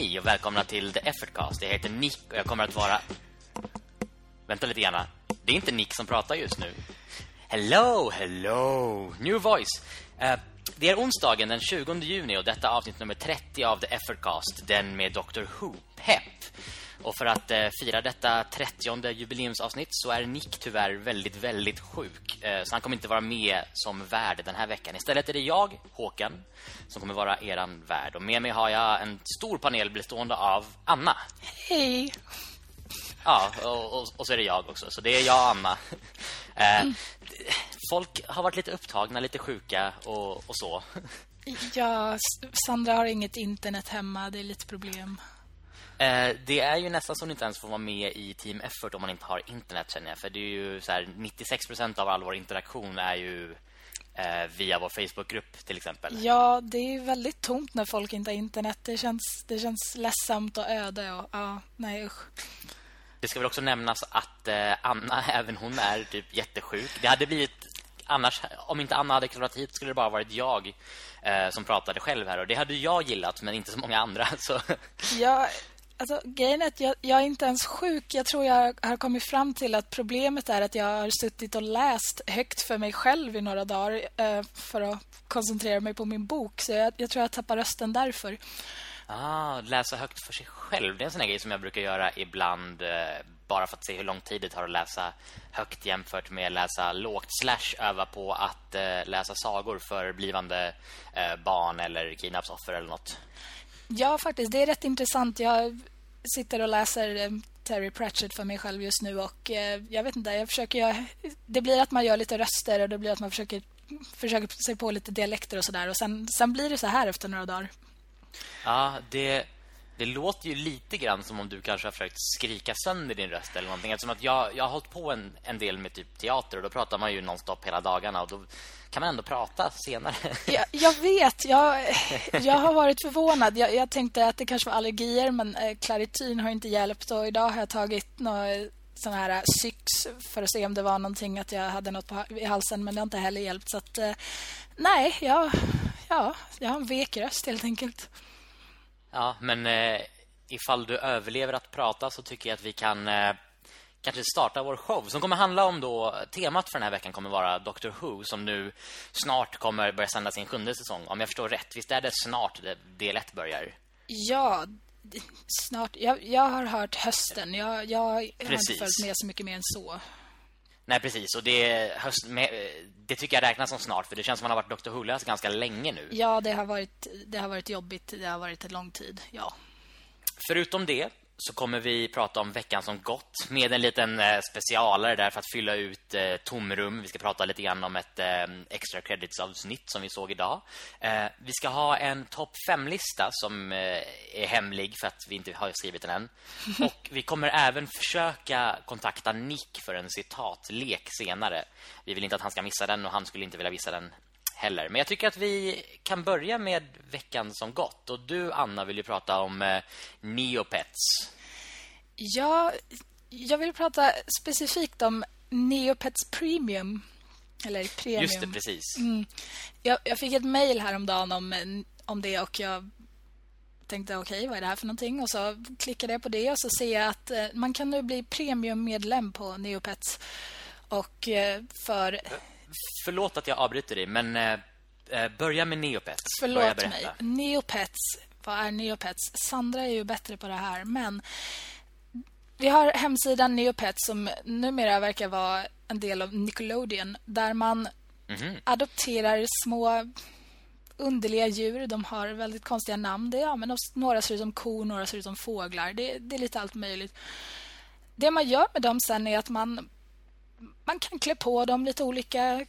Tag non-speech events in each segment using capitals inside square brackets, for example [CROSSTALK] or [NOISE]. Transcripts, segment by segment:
Hej och välkomna till The Effortcast. Jag heter Nick och jag kommer att vara... Vänta lite grann. Det är inte Nick som pratar just nu. Hello, hello. New voice. Uh, det är onsdagen den 20 juni och detta avsnitt nummer 30 av The Effortcast. Den med Dr. Who, Pep. Och för att eh, fira detta 30 jubileumsavsnitt så är Nick tyvärr väldigt, väldigt sjuk. Eh, så han kommer inte vara med som värd den här veckan. Istället är det jag, Håkan, som kommer vara eran värd. Och med mig har jag en stor panel bestående av Anna. Hej! Ja, och, och, och så är det jag också. Så det är jag och Anna. Eh, folk har varit lite upptagna, lite sjuka och, och så. Ja, Sandra har inget internet hemma. Det är lite problem. Eh, det är ju nästan som inte ens får vara med i Team Effort om man inte har internet känner jag. För det är ju så här, 96% av all vår interaktion är ju eh, via vår Facebookgrupp till exempel. Ja, det är väldigt tomt när folk inte har internet. Det känns, det känns ledsamt och öde. Och, ja, nej usch. Det ska väl också nämnas att eh, Anna, [LAUGHS] även hon är typ jättesjuk. Det hade blivit annars, om inte Anna hade klarat hit skulle det bara varit jag eh, som pratade själv här. Och det hade jag gillat, men inte så många andra. [LAUGHS] Så. Ja, Alltså, grejen är att jag, jag, är inte ens sjuk. Jag tror jag har kommit fram till att problemet är att jag har suttit och läst högt för mig själv i några dagar eh, för att koncentrera mig på min bok. Så jag, jag tror jag tappar rösten därför. Ah, läsa högt för sig själv. Det är en sån grej som jag brukar göra ibland eh, bara för att se hur lång tid det tar att läsa högt jämfört med att läsa lågt slash öva på att eh, läsa sagor för blivande eh, barn eller kidnappsoffer eller något. Ja, faktiskt. Det är rätt intressant. Jag sitter och läser eh, Terry Pratchett för mig själv just nu och eh, jag vet inte, jag försöker jag, det blir att man gör lite röster och det blir att man försöker försöker sig på lite dialekter och sådär och sen sen blir det så här efter några dagar. Ja, det det låter ju lite grann som om du kanske har försökt skrika sönder din röst eller någonting. Eftersom att jag, jag har hållit på en, en del med typ teater och då pratar man ju nonstop hela dagarna och då kan man ändå prata senare. Jag, jag vet, jag, [LAUGHS] jag har varit förvånad. Jag, jag tänkte att det kanske var allergier men eh, klaritin har inte hjälpt och idag har jag tagit några sån här eh, syx för att se om det var någonting att jag hade något på, i halsen men det har inte heller hjälpt så att eh, nej, jag ja, jag har en vek röst helt enkelt. Ja, men eh, ifall du överlever att prata så tycker jag att vi kan eh, kanske starta vår show som kommer handla om då temat för den här veckan kommer vara Doctor Who som nu snart kommer börja sända sin sjunde säsong om jag förstår rätt. Visst är det snart det del 1 börjar? Ja, snart. Jag, jag har hört hösten. Jag, jag har inte följt med så mycket mer än så. Nej, precis. Och det, höst, det tycker jag räknas som snart för det känns som man har varit Dr. Who ganska länge nu. Ja, det har varit det har varit jobbigt. Det har varit en lång tid. Ja. Förutom det så kommer vi prata om veckan som gått med en liten eh, specialare där för att fylla ut eh, tomrum. Vi ska prata lite grann om ett eh, extra credits avsnitt som vi såg idag. Eh, vi ska ha en topp 5-lista som är hemlig för att vi inte har skrivit den än. [LAUGHS] Och vi kommer även försöka kontakta Nick för en citatlek senare. Vi vill inte att han ska missa den och han skulle inte vilja missa den heller. Men jag tycker att vi kan börja med veckan som gått. Och du, Anna, vill ju prata om eh, Neopets. Ja, jag vill prata specifikt om Neopets Premium. Eller Premium. Just det, precis. Mm. Jag, jag, fick ett mejl häromdagen om, om det och jag tänkte okej, okay, vad är det här för någonting? Och så klickade jag på det och så ser jag att eh, man kan nu bli premiummedlem på Neopets. Och eh, för förlåt att jag avbryter dig, men eh, eh börja med Neopets. Förlåt mig. Neopets, vad är Neopets? Sandra är ju bättre på det här, men vi har hemsidan Neopets som numera verkar vara en del av Nickelodeon där man mm -hmm. adopterar små underliga djur. De har väldigt konstiga namn. Det, ja, men några ser ut som kor, några ser ut som fåglar. Det, det är lite allt möjligt. Det man gör med dem sen är att man man kan klä på dem lite olika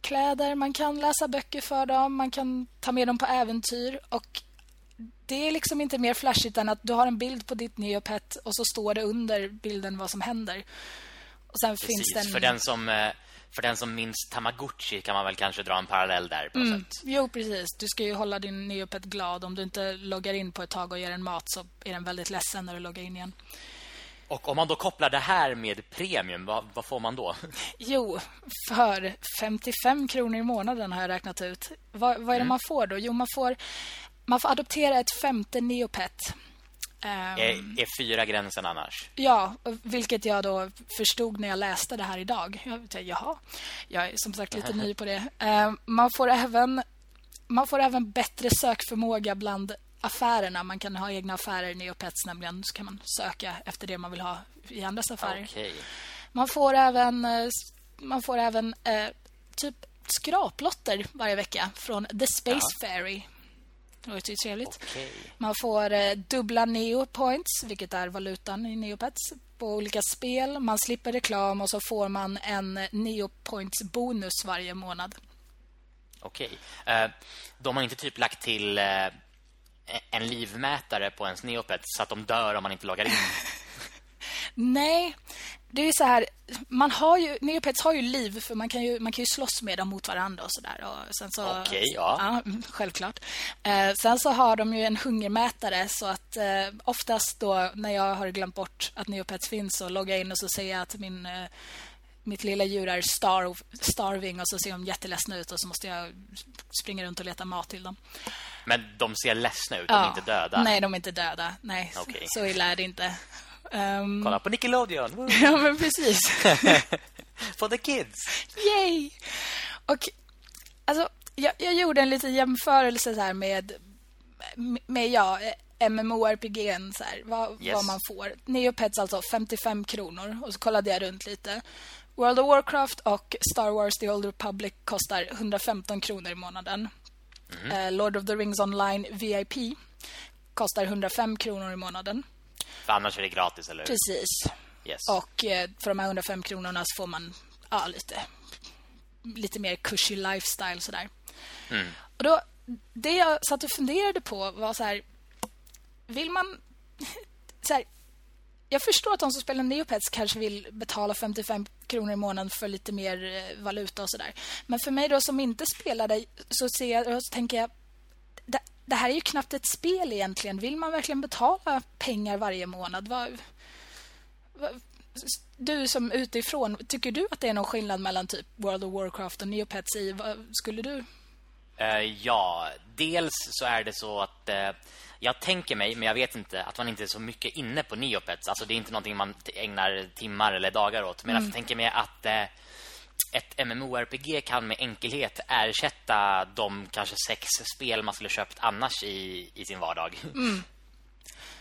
kläder, man kan läsa böcker för dem, man kan ta med dem på äventyr och det är liksom inte mer flashigt än att du har en bild på ditt Neopet och så står det under bilden vad som händer. Och sen Precis, finns den... för den som eh, för den som minns Tamagotchi kan man väl kanske dra en parallell där på mm. sätt. Jo, precis. Du ska ju hålla din Neopet glad. Om du inte loggar in på ett tag och ger den mat så är den väldigt ledsen när du loggar in igen. Och om man då kopplar det här med premium, vad, vad, får man då? Jo, för 55 kronor i månaden har jag räknat ut. Vad, vad är det mm. man får då? Jo, man får man får adoptera ett femte Neopet. Um, är, är, fyra gränsen annars? Ja, vilket jag då förstod när jag läste det här idag. Jag tänkte, jaha, jag är som sagt lite [LAUGHS] ny på det. Uh, man, får även, man får även bättre sökförmåga bland affärerna. Man kan ha egna affärer i Neopets nämligen. Så kan man söka efter det man vill ha i andras affärer. Okay. Man får även, eh, man får även uh, typ skraplotter varje vecka från The Space ja. Fairy. Det låter ju trevligt. Okay. Man får eh, dubbla Neo Points, vilket är valutan i Neopets, på olika spel. Man slipper reklam och så får man en Neo Points bonus varje månad. Okej. Okay. Uh, de har inte typ lagt till uh, en livmätare på ens Neopets så att de dör om man inte loggar in? [LAUGHS] Nej, det är så här man har ju Neopets har ju liv för man kan ju man kan ju slåss med dem mot varandra och så där och sen så Okej, okay, ja. ja. [LAUGHS] Självklart. Eh, sen så har de ju en hungermätare så att eh, oftast då när jag har glömt bort att Neopets finns så loggar jag in och så säger jag att min eh, mitt lilla djur är starv, starving och så ser de jätteledsna ut och så måste jag springa runt och leta mat till dem. Men de ser ledsna ut, de är inte döda? Nej, de är inte döda. Nej, okay. så illa är det inte. Um... Kolla på Nickelodeon. [LAUGHS] ja, men precis. [LAUGHS] For the kids. Yay! Och alltså, jag, jag gjorde en liten jämförelse så med med ja, MMORPG så här, vad, yes. vad man får. Neopets alltså 55 kronor och så kollade jag runt lite. World of Warcraft och Star Wars The Old Republic kostar 115 kronor i månaden. Mm Lord of the Rings Online VIP kostar 105 kronor i månaden. För annars är det gratis, eller Precis. Yes. Och eh, för de här 105 kronorna så får man ja, lite, lite mer cushy lifestyle. Sådär. Mm. Och då, det jag satt och funderade på var så här... Vill man... [LAUGHS] Så här, jag förstår att de som spelar Neopets kanske vill betala 55 kronor i månaden för lite mer eh, valuta och sådär. Men för mig då som inte spelar det så, ser jag, så tänker jag det här är ju knappt ett spel egentligen. Vill man verkligen betala pengar varje månad? Vad, vad, du som utifrån, tycker du att det är någon skillnad mellan typ World of Warcraft och Neopets i? Vad skulle du? Uh, ja, dels så är det så att uh, jag tänker mig, men jag vet inte, att man inte är så mycket inne på Neopets. Alltså det är inte någonting man ägnar timmar eller dagar åt. Men mm. jag tänker mig att uh, ett MMORPG kan med enkelhet ersätta de kanske sex spel man skulle köpt annars i, i sin vardag. Mm.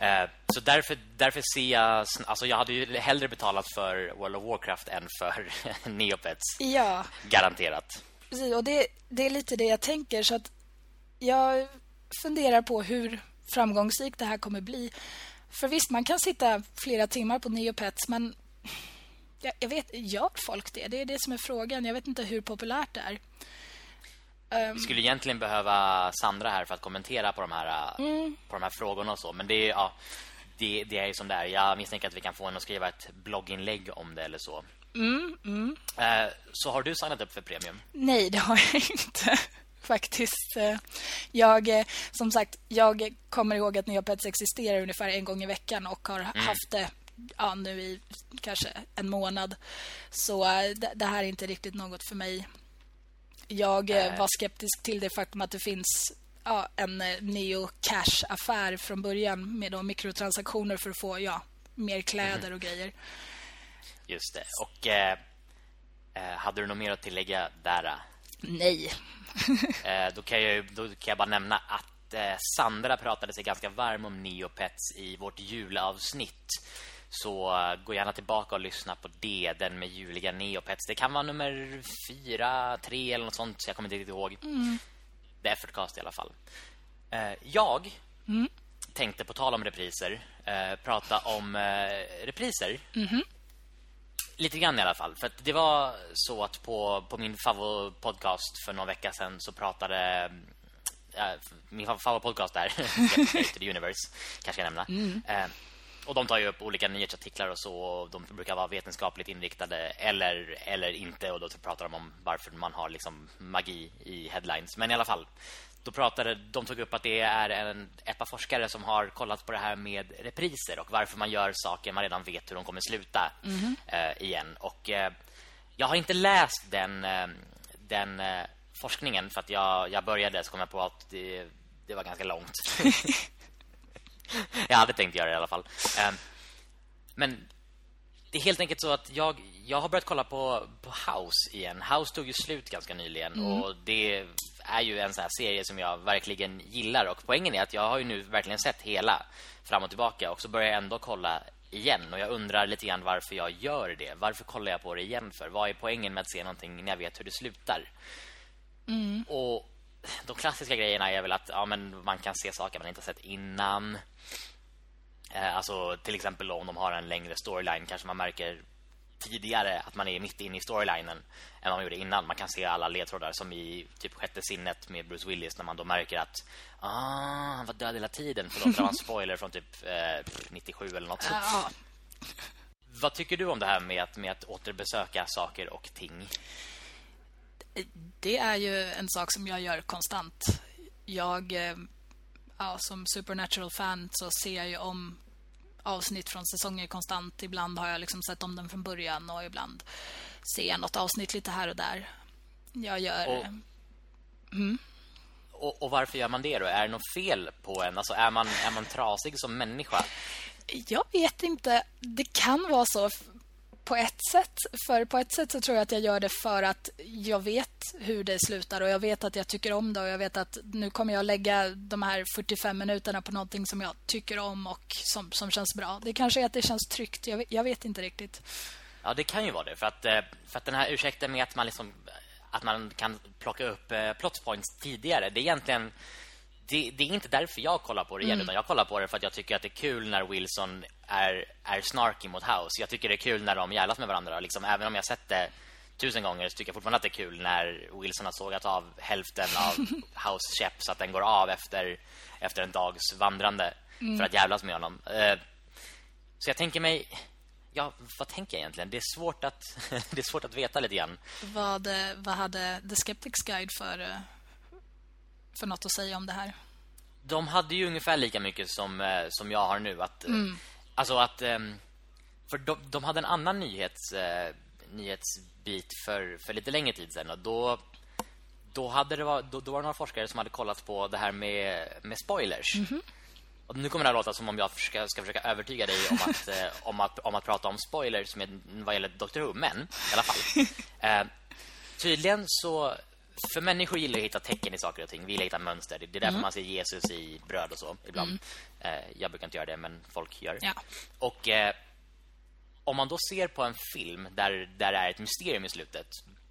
Uh, [LAUGHS] så därför, därför ser jag... Alltså jag hade ju hellre betalat för World of Warcraft än för [LAUGHS] Neopets. Ja. Garanterat. Precis, och det, det är lite det jag tänker. Så att jag funderar på hur framgångsrikt det här kommer bli. För visst, man kan sitta flera timmar på Neopets, men jag, jag vet, gör folk det? Det är det som är frågan. Jag vet inte hur populärt det är. Vi skulle egentligen behöva Sandra här för att kommentera på de här, mm. på de här frågorna och så. Men det är, ja, det, det är ju som det är. Jag misstänker att vi kan få henne att skriva ett blogginlägg om det eller så. Mm, mm. Uh, så har du signat upp för premium? Nej, det har jag inte faktiskt. Eh, jag, eh, som sagt, jag kommer ihåg att Neopets existerar ungefär en gång i veckan och har mm. haft det ja, nu i kanske en månad. Så eh, det, det här är inte riktigt något för mig. Jag äh. var skeptisk till det faktum att det finns ja, en Neo Cash-affär från början med då mikrotransaktioner för att få ja, mer kläder mm. och grejer. Just det. Och eh, hade du något mer att tillägga där? Nej. [LAUGHS] eh, då, kan jag, då kan jag bara nämna att eh, Sandra pratade sig ganska varm om Neopets i vårt julavsnitt. Så uh, gå gärna tillbaka och lyssna på det Den med juliga Neopets Det kan vara nummer fyra, tre eller något sånt Så jag kommer inte riktigt ihåg mm. Det är Effortcast i alla fall Jag mm. tänkte på tal om repriser Prata om repriser mm. Lite grann i alla fall För det var så att på, på min favoritpodcast För några vecka sedan så pratade min favoritpodcast där [LAUGHS] The Universe Kanske jag nämna mm. Och de tar ju upp olika nyhetsartiklar och så och de brukar vara vetenskapligt inriktade eller eller inte och då pratar de om varför man har liksom magi i headlines. Men i alla fall då pratade de tog upp att det är en ett par forskare som har kollat på det här med repriser och varför man gör saker man redan vet hur de kommer sluta mm -hmm. eh, igen och eh, jag har inte läst den eh, den eh, forskningen för att jag jag började så kom jag på att det det var ganska långt. [LAUGHS] jag hade tänkt göra det i alla fall. Eh, men det är helt enkelt så att jag, jag har börjat kolla på, på House igen. House tog ju slut ganska nyligen mm. och det är ju en sån här serie som jag verkligen gillar och poängen är att jag har ju nu verkligen sett hela fram och tillbaka och så börjar jag ändå kolla igen och jag undrar lite grann varför jag gör det. Varför kollar jag på det igen för? Vad är poängen med att se någonting när jag vet hur det slutar? Mm. Och de klassiska grejerna är väl att ja, men man kan se saker man inte har sett innan. Eh, alltså till exempel om de har en längre storyline kanske man märker tidigare att man är mitt inne i storylinen än man gjorde innan. Man kan se alla ledtrådar som i typ sjätte sinnet med Bruce Willis när man då märker att ah, han var död hela tiden. Förlåt, det var en spoiler från typ eh, 97 eller något. Ja. Vad tycker du om det här med att, med att återbesöka saker och ting? Det är ju en sak som jag gör konstant. Jag eh, ja, som Supernatural-fan så ser jag ju om avsnitt från säsonger konstant. Ibland har jag liksom sett om den från början och ibland ser jag något avsnitt lite här och där. Jag gör... Och, mm. och, och, varför gör man det då? Är det något fel på en? Alltså är man, är man trasig som människa? Jag vet inte. Det kan vara så på ett sätt. För på ett sätt så tror jag att jag gör det för att jag vet hur det slutar och jag vet att jag tycker om det och jag vet att nu kommer jag lägga de här 45 minuterna på någonting som jag tycker om och som, som känns bra. Det kanske är att det känns tryggt. Jag, jag vet inte riktigt. Ja, det kan ju vara det för att eh, för att den här ursäkten med att man liksom att man kan plocka upp plotpoints plot points tidigare. Det är egentligen det, det, är inte därför jag kollar på det igen mm. utan jag kollar på det för att jag tycker att det är kul när Wilson är, är snarky mot House. Jag tycker det är kul när de jävlas med varandra. Liksom, även om jag sett det tusen gånger så tycker jag fortfarande att det är kul när Wilson har sågat av hälften av [LAUGHS] House käpp så att den går av efter, efter en dags vandrande mm. för att jävlas med honom. Uh, så jag tänker mig... Ja, vad tänker jag egentligen? Det är svårt att, [LAUGHS] det är svårt att veta lite grann. Vad, vad hade The Skeptics Guide för eh, för något att säga om det här? De hade ju ungefär lika mycket som, eh, som jag har nu. Att, eh, mm. Alltså att... Ehm, för de, de hade en annan nyhets, eh, nyhetsbit för, för lite längre tid sedan. Och då, då, hade det var, då, då var det några forskare som hade kollat på det här med, med spoilers. Mm -hmm. Och nu kommer det att låta som om jag ska, ska försöka övertyga dig om att, eh, om, att, om att prata om spoilers med, vad gäller Dr. Who. Men i alla fall. [LAUGHS] Eh, tydligen så för människor gillar att hitta tecken i saker och ting. Vi gillar att hitta mönster. Det är därför mm. man ser Jesus i bröd och så ibland. Mm. Eh, jag brukar inte göra det, men folk gör. Ja. Och eh, om man då ser på en film där, där det är ett mysterium i slutet,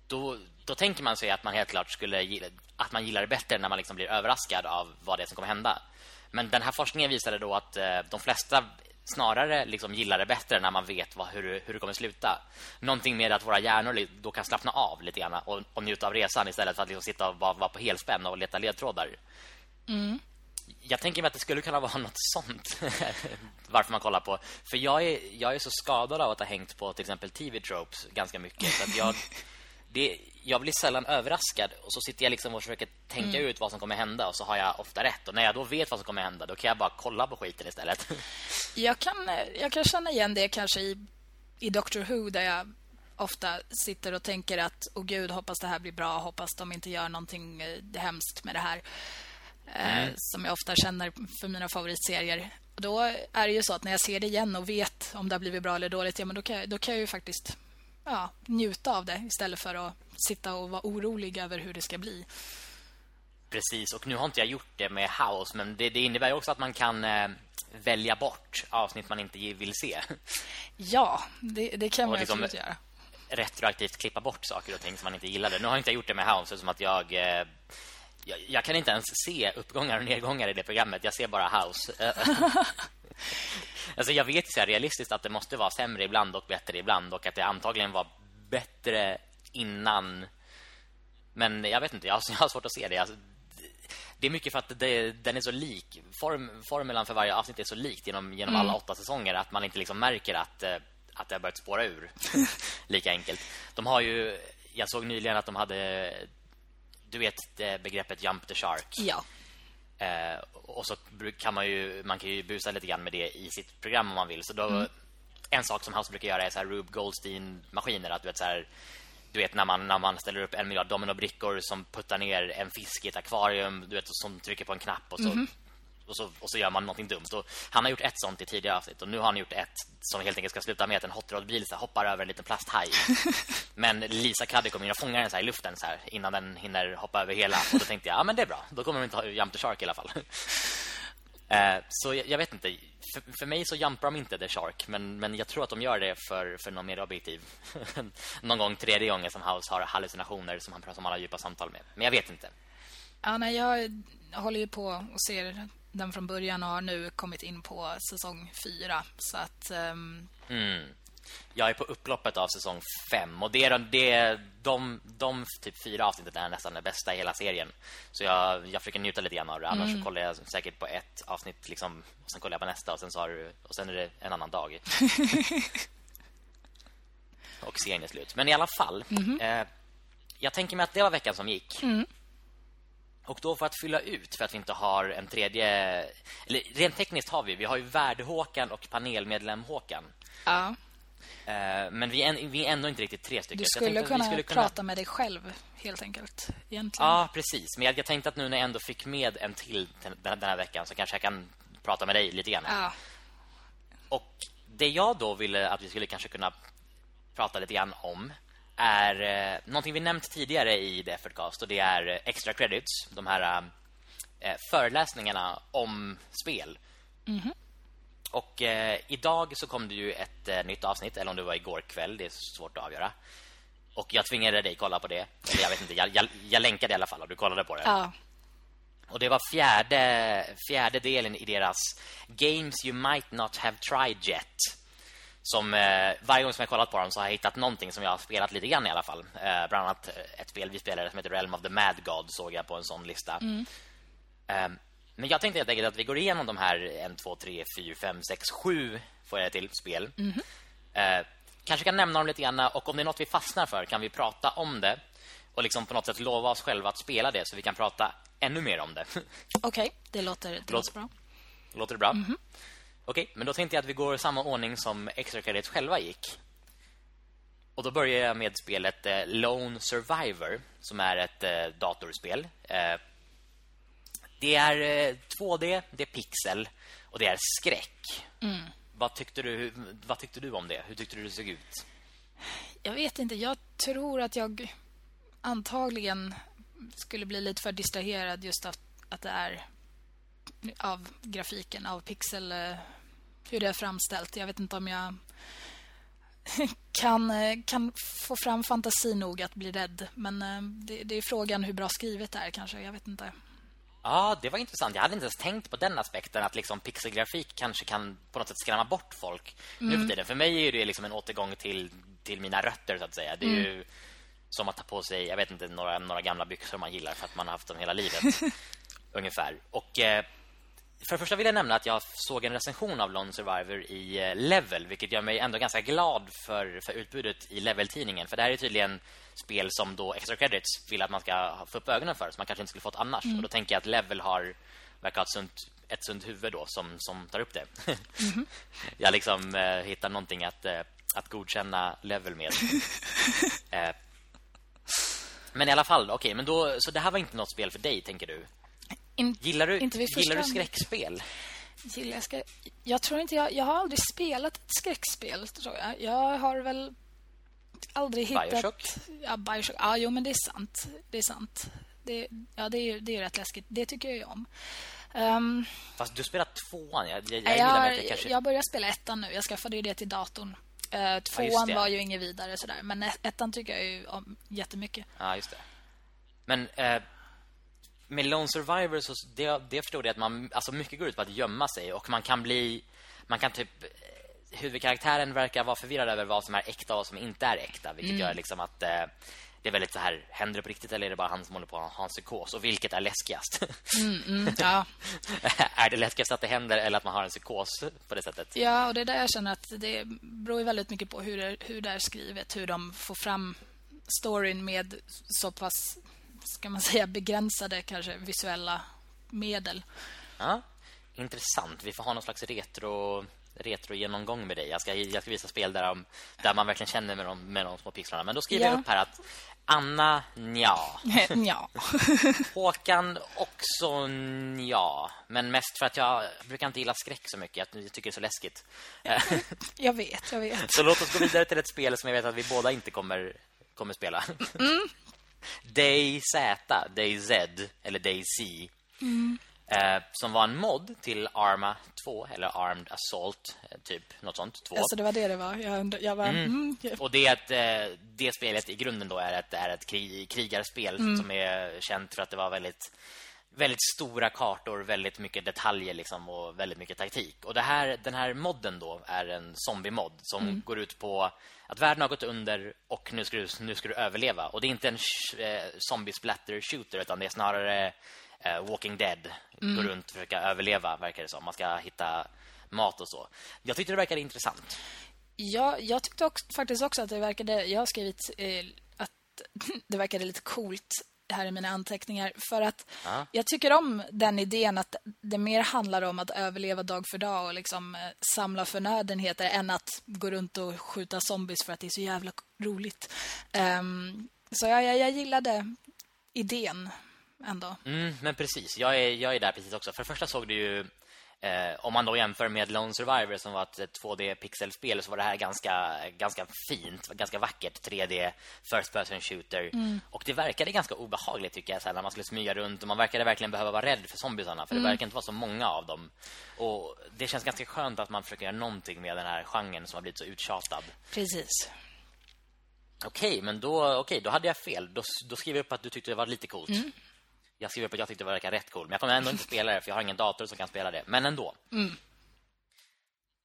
då, då tänker man sig att man helt klart skulle gilla, att man gillar det bättre när man liksom blir överraskad av vad det är som kommer hända. Men den här forskningen visade då att eh, de flesta snarare liksom gillar det bättre när man vet vad, hur, hur det kommer sluta. Någonting med att våra hjärnor då kan slappna av lite grann och, och njuta av resan istället för att liksom sitta och vara, vara på helspänn och leta ledtrådar. Mm. Jag tänker mig att det skulle kunna vara [LAUGHS] något sånt [LAUGHS] varför man kollar på. För jag är, jag är så skadad av att ha hängt på till exempel TV-tropes ganska mycket. Så att jag, [LAUGHS] det, jag blir sällan överraskad och så sitter jag liksom och försöker tänka mm. ut vad som kommer hända och så har jag ofta rätt. Och när jag då vet vad som kommer hända då kan jag bara kolla på skiten istället. Jag kan, jag kan känna igen det kanske i, i Doctor Who där jag ofta sitter och tänker att åh oh gud, hoppas det här blir bra, hoppas de inte gör någonting eh, hemskt med det här. Eh, mm. som jag ofta känner för mina favoritserier. Då är det ju så att när jag ser det igen och vet om det har blivit bra eller dåligt, ja, men då, kan, då kan jag ju faktiskt ja, njuta av det istället för att sitta och vara orolig över hur det ska bli. Precis, och nu har inte jag gjort det med House men det, det innebär också att man kan eh, välja bort avsnitt man inte vill se. Ja, det, det kan man liksom absolut göra. Retroaktivt klippa bort saker och ting som man inte gillade. Nu har inte jag gjort det med House som att jag, eh, jag jag kan inte ens se uppgångar och nedgångar i det programmet. Jag ser bara House. [LAUGHS] alltså jag vet så här realistiskt att det måste vara sämre ibland och bättre ibland och att det antagligen var bättre innan. Men jag vet inte, jag har, jag har svårt att se det. Alltså, det är mycket för att det, den är så lik. Form, formulan för varje avsnitt är så likt genom, genom mm. alla åtta säsonger att man inte liksom märker att, eh, att det har börjat spåra ur. [LAUGHS] Lika enkelt. De har ju, jag såg nyligen att de hade, du vet begreppet jump the shark. Ja. Eh, och så kan man ju man kan ju busa lite grann med det i sitt program om man vill. Så då mm. en sak som House brukar göra är så här Rube Goldstein maskiner att du vet så här du vet när man när man ställer upp en miljard dominobrickor som puttar ner en fisk i ett akvarium, du vet som trycker på en knapp och så mm -hmm. och så och så gör man någonting dumt. Och han har gjort ett sånt i tidigare avsnitt och nu har han gjort ett som helt enkelt ska sluta med att en hot rod bil så hoppar över en liten plasthaj. [LAUGHS] Men Lisa Cuddy kommer och fångar den så i luften så här innan den hinner hoppa över hela och då tänkte jag, ja men det är bra. Då kommer de inte ha jump the shark i alla fall. Eh, så jag, jag, vet inte. För, för, mig så jumpar de inte The Shark men, men jag tror att de gör det för, för någon mer objektiv. [LAUGHS] Någon gång tredje gången som House har hallucinationer Som han pratar om alla djupa samtal med. Men jag vet inte. Ja, nej, jag håller ju på och ser den från början Och har nu kommit in på säsong fyra. Så att um... mm. Jag är på upploppet av säsong 5 och det är det de de typ fyra avsnitten är nästan det bästa i hela serien. Så jag jag försöker njuta lite grann av det. Annars mm. så kollar jag säkert på ett avsnitt liksom och sen kollar jag på nästa och sen så har och sen är det en annan dag. [LAUGHS] och serien är slut. Men i alla fall mm eh, jag tänker mig att det var veckan som gick. Mm. Och då för att fylla ut för att vi inte har en tredje eller rent tekniskt har vi vi har ju värdhåkan och panelmedlem Håkan. Ja. Eh, men vi är, vi är ändå inte riktigt tre stycken. Du skulle, kunna, skulle kunna prata med dig själv helt enkelt egentligen. Ja, precis. Men jag, jag tänkte att nu när jag ändå fick med en till den här veckan så kanske jag kan prata med dig lite grann. Ja. Och det jag då ville att vi skulle kanske kunna prata lite grann om är eh, någonting vi nämnt tidigare i The Effortcast och det är extra credits, de här eh, föreläsningarna om spel. Mm -hmm. Och eh, idag så kom det ju ett eh, nytt avsnitt Eller om det var igår kväll, det är svårt att avgöra. Och jag tvingade dig kolla på det. Eller jag vet inte, jag, jag, jag länkade i alla fall Och du kollade på det. Ja. Och det var fjärde, fjärde delen i deras Games you might not have tried yet. Som eh, varje gång som jag kollat på dem Så har jag hittat någonting som jag har spelat lite grann i alla fall. Eh, Bland annat ett spel vi spelade som heter Realm of the Mad God Såg jag på en sån lista. Mm. Um, men jag tänkte helt enkelt att vi går igenom de här 1, 2, 3, 4, 5, 6, 7 får jag till spel. Mm -hmm. eh, kanske kan nämna dem lite grann och om det är något vi fastnar för kan vi prata om det och liksom på något sätt lova oss själva att spela det så vi kan prata ännu mer om det. [LAUGHS] Okej, okay, det låter det låter bra. Låter det bra? Mm -hmm. Okej, okay, men då tänkte jag att vi går i samma ordning som Extra Credits själva gick. Och då börjar jag med spelet eh, Lone Survivor som är ett eh, datorspel. Eh, det är 2D, eh, det är pixel och det är skräck. Mm. Vad tyckte du vad tyckte du om det? Hur tyckte du det såg ut? Jag vet inte. Jag tror att jag antagligen skulle bli lite för distraherad just av att det är av grafiken, av pixel eh, hur det är framställt. Jag vet inte om jag [LAUGHS] kan, eh, kan få fram fantasi nog att bli rädd. Men det, det är frågan hur bra skrivet det är kanske. Jag vet inte. Ja, det var intressant. Jag hade inte ens tänkt på den aspekten att liksom pixelgrafik kanske kan på något sätt skrämma bort folk mm. nu för tiden. För mig är det liksom en återgång till till mina rötter så att säga. Det är mm. ju som att ta på sig, jag vet inte, några några gamla byxor man gillar för att man har haft dem hela livet [LAUGHS] ungefär. Och eh, för det första vill jag nämna att jag såg en recension av Lone Survivor i eh, Level vilket gör mig ändå ganska glad för för utbudet i Level-tidningen för det här är tydligen spel som då Extra Credits vill att man ska få upp ögonen för som man kanske inte skulle fått annars. Mm. Och då tänker jag att Level har verkar ha ett sunt, ett sunt huvud då som som tar upp det. Mm. [LAUGHS] jag liksom eh, hittar någonting att eh, att godkänna Level med. [LAUGHS] eh, men i alla fall, okej, okay, men då så det här var inte något spel för dig tänker du? In, gillar du gillar du skräckspel? Gillar jag, ska, jag tror inte jag jag har aldrig spelat ett skräckspel tror jag. Jag har väl aldrig hittat Bioshock. Ja, Bioshock. Ja, jo men det är sant. Det är sant. Det ja, det är det är rätt läskigt. Det tycker jag ju om. Um, Fast du spelar tvåan. Jag jag, jag, jag, jag, kanske... jag börjar spela ettan nu. Jag skaffade ju det till datorn. Uh, tvåan ja, var ju inget vidare sådär, men ettan tycker jag ju om jättemycket. Ja, just det. Men uh, med Lone Survivor så det det förstod jag att man alltså mycket går ut på att gömma sig och man kan bli man kan typ huvudkaraktären verkar vara förvirrad över vad som är äkta och vad som inte är äkta, vilket mm. gör liksom att eh, det är väldigt så här händer det på riktigt eller är det bara han som håller på att ha en psykos och vilket är läskigast? Mm, mm, [LAUGHS] ja. är det läskigast att det händer eller att man har en psykos på det sättet? Ja, och det är där jag känner att det beror väldigt mycket på hur det, hur det är skrivet, hur de får fram storyn med så pass ska man säga begränsade kanske visuella medel. Ja, intressant. Vi får ha någon slags retro retro-genomgång med dig. Jag ska, jag ska visa spel där, de, där man verkligen känner med de, med de små pixlarna. Men då skriver Ja. jag upp här att Anna, ja. ja. [LAUGHS] Håkan också ja. Men mest för att jag brukar inte gilla skräck så mycket. Jag tycker det är så läskigt. Eh, [LAUGHS] Jag vet, jag vet. så låt oss gå vidare till ett spel som jag vet att vi båda inte kommer, kommer spela. Mm. [LAUGHS] DayZ, DayZ eller DayZ. Mm. Eh, som var en mod till Arma 2 eller Armed Assault eh, typ något sånt 2. Alltså det var det det var. Jag, jag var mm. jag- Och det att eh, det spelet i grunden då är ett, är ett krig, krigarspel Mm. som är känt för att det var väldigt väldigt stora kartor, väldigt mycket detaljer liksom och väldigt mycket taktik. Och det här den här modden då är en zombie-mod som Mm. går ut på att världen har gått under och nu ska du nu ska du överleva. Och det är inte en eh, zombie splatter shooter utan det är snarare Walking Dead. Mm. Gå runt och försöka överleva verkar det som. Man ska hitta mat och så. Jag tyckte det verkade intressant. Ja, jag tyckte också, faktiskt också att det verkade... Jag har skrivit eh, att [LAUGHS] det verkade lite coolt här i mina anteckningar. För att Ja. jag tycker om den idén att det mer handlar om att överleva dag för dag och liksom eh, samla förnödenheter än att gå runt och skjuta zombies för att det är så jävla roligt. Ehm, så jag, jag, jag gillade idén ändå. Mm, men precis. Jag är, jag är där precis också. För det första såg du ju eh, om man då jämför med Lone Survivor som var ett 2D-pixelspel så var det här ganska ganska fint, ganska vackert 3D first person shooter. Och det verkade ganska obehagligt tycker jag så här, när man skulle smyga runt och man verkade verkligen behöva vara rädd för zombiesarna för det verkar inte vara så många av dem. Och det känns ganska skönt att man försöker göra någonting med den här genren som har blivit så uttjatad. Precis. Okej, men då, okej, då hade jag fel. Då, då skriver jag upp att du tyckte det var lite coolt. Jag skriver upp att jag tyckte det verkar rätt cool. Men jag kommer ändå inte spela det, för jag har ingen dator som kan spela det. Men ändå.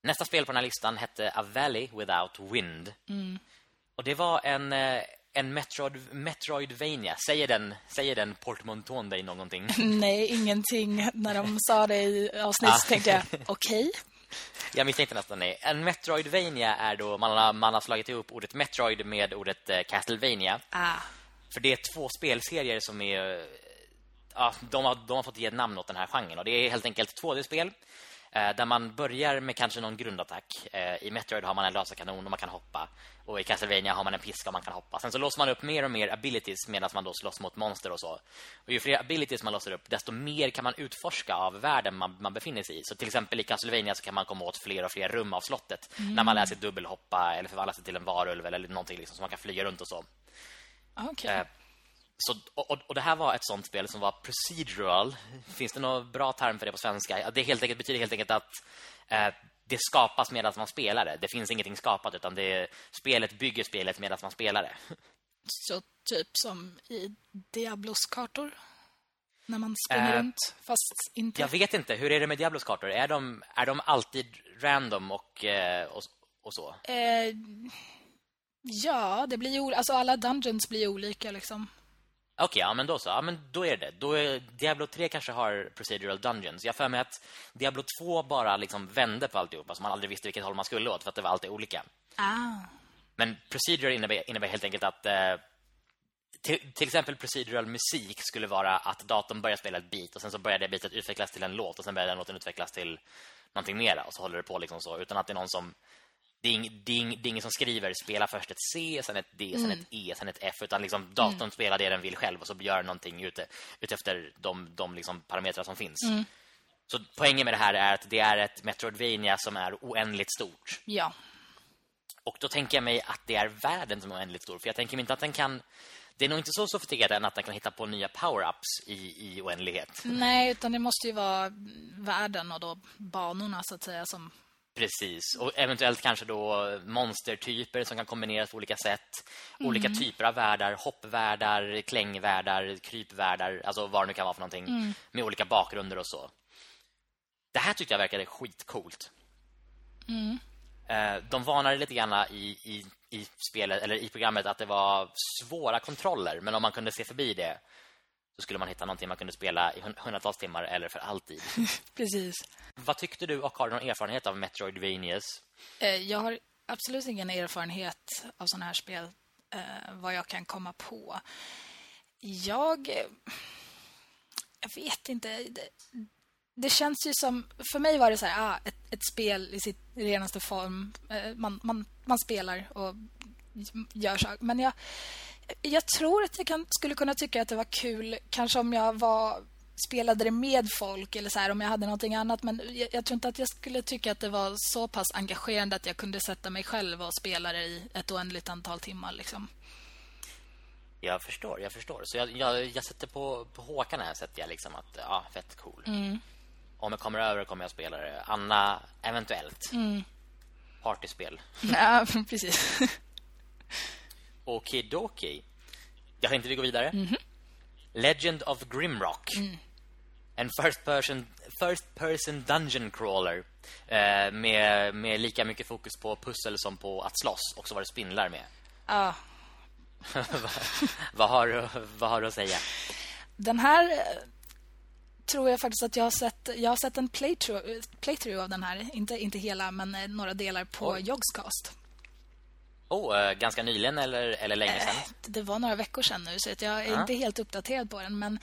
Nästa spel på den här listan hette A Valley Without Wind. Och det var en, eh, en Metroid, Metroidvania. Säger den, säger den portmanteauen dig någonting? [LAUGHS] Nej, ingenting. När de sa det i avsnitt så Ah. tänkte jag, [LAUGHS] okej. Jag misstänkte nästan det. En Metroidvania är då man har, man har slagit ihop ordet Metroid med ordet eh, Castlevania. Ah, För det är två spelserier som är... Ja, de, har, de har fått ge ett namn åt den här genren. Och det är helt enkelt 2D-spel. Eh, där man börjar med kanske någon grundattack. Eh, I Metroid har man en laserkanon och man kan hoppa. Och i Castlevania har man en piska och man kan hoppa. Sen så låser man upp mer och mer abilities medan man då slåss mot monster och så. Och ju fler abilities man låser upp, desto mer kan man utforska av världen man, man befinner sig i. Så till exempel i Castlevania så kan man komma åt fler och fler rum av slottet. När man lär sig dubbelhoppa eller förvandla sig till en varulv eller någonting liksom, så man kan flyga runt och så. okej. Så, och, och- det här var ett sånt spel som var procedural. Finns det någon bra term för det på svenska? Det helt enkelt, betyder helt enkelt att eh, det skapas medan man spelar det. Det finns ingenting skapat utan det spelet bygger spelet medan man spelar det. Så typ som i Diablos kartor. När man springer Eh, runt, fast inte. Jag vet inte, hur är det med Diablos kartor? Är de, är de alltid random och, eh, och, och så? Eh, ja, det blir ju... Alltså alla dungeons blir olika liksom. Okej, ja men då så. Ja men då är det. Då är Diablo 3 kanske har procedural dungeons. Jag för mig att Diablo 2 bara liksom vände på alltihop, alltså man aldrig visste vilket håll man skulle åt för att det var alltid olika. Ah. Men procedural innebär, innebär helt enkelt att eh, till, till exempel procedural musik skulle vara att datorn börjar spela ett beat och sen så börjar det beatet utvecklas till en låt och sen börjar den låten utvecklas till någonting mera och så håller det på liksom så utan att det är någon som det är, ing, det, är ing, det är ingen som skriver spela först ett C, sen ett D, sen ett E, sen ett F utan liksom datorn spelar det den vill själv och så gör någonting ute, utefter de, de liksom parametrar som finns. Så poängen med det här är att det är ett Metroidvania som är oändligt stort. Ja. Och då tänker jag mig att det är världen som är oändligt stor. För jag tänker mig inte att den kan... Det är nog inte så sofistikerat än att den kan hitta på nya power-ups i, i oändlighet. Nej, utan det måste ju vara världen och då banorna så att säga som... Precis. Och eventuellt kanske då monstertyper som kan kombineras på olika sätt. Olika typer av världar. Hoppvärldar, klängvärldar, krypvärldar. Alltså vad det nu kan vara för någonting. Med olika bakgrunder och så. Det här tyckte jag verkade skitcoolt. Eh, De varnade lite grann i, i, i spelet eller i programmet att det var svåra kontroller, men om man kunde se förbi det så skulle man hitta någonting man kunde spela i hun- hundratals timmar eller för alltid. [LAUGHS] Precis. Vad tyckte du och har du någon erfarenhet av Metroidvanias? Eh, jag har absolut ingen erfarenhet av sådana här spel, eh, vad jag kan komma på. Jag... Jag vet inte. Det, det känns ju som... För mig var det så här, ah, ett, ett spel i sitt renaste form. Eh, man, man, man spelar och gör saker. Men jag, jag tror att jag kan, skulle kunna tycka att det var kul kanske om jag var spelade det med folk eller så här, om jag hade någonting annat. Men jag, jag, tror inte att jag skulle tycka att det var så pass engagerande att jag kunde sätta mig själv och spela det i ett oändligt antal timmar. Liksom. Jag förstår, jag förstår. Så jag, jag, jag sätter på, på Håkan här sätter jag liksom att, ja, fett cool. Mm. Om jag kommer över kommer jag spela det. Anna, eventuellt. Mm. Partyspel. Ja, [LAUGHS] precis. Okidoki. Jag tänkte vi går vidare. Mm -hmm. Legend of Grimrock. Mm. En first person first person dungeon crawler eh, med med lika mycket fokus på pussel som på att slåss och så var det spindlar med. Ja. [LAUGHS] vad har du vad har du att säga? Den här eh, tror jag faktiskt att jag har sett jag har sett en playthrough, playthrough av den här, inte inte hela men eh, några delar på Oj. Jogscast. Oh, uh, ganska nyligen eller, eller länge sedan? Uh, det var några veckor sedan nu så jag är uh. inte helt uppdaterad på den men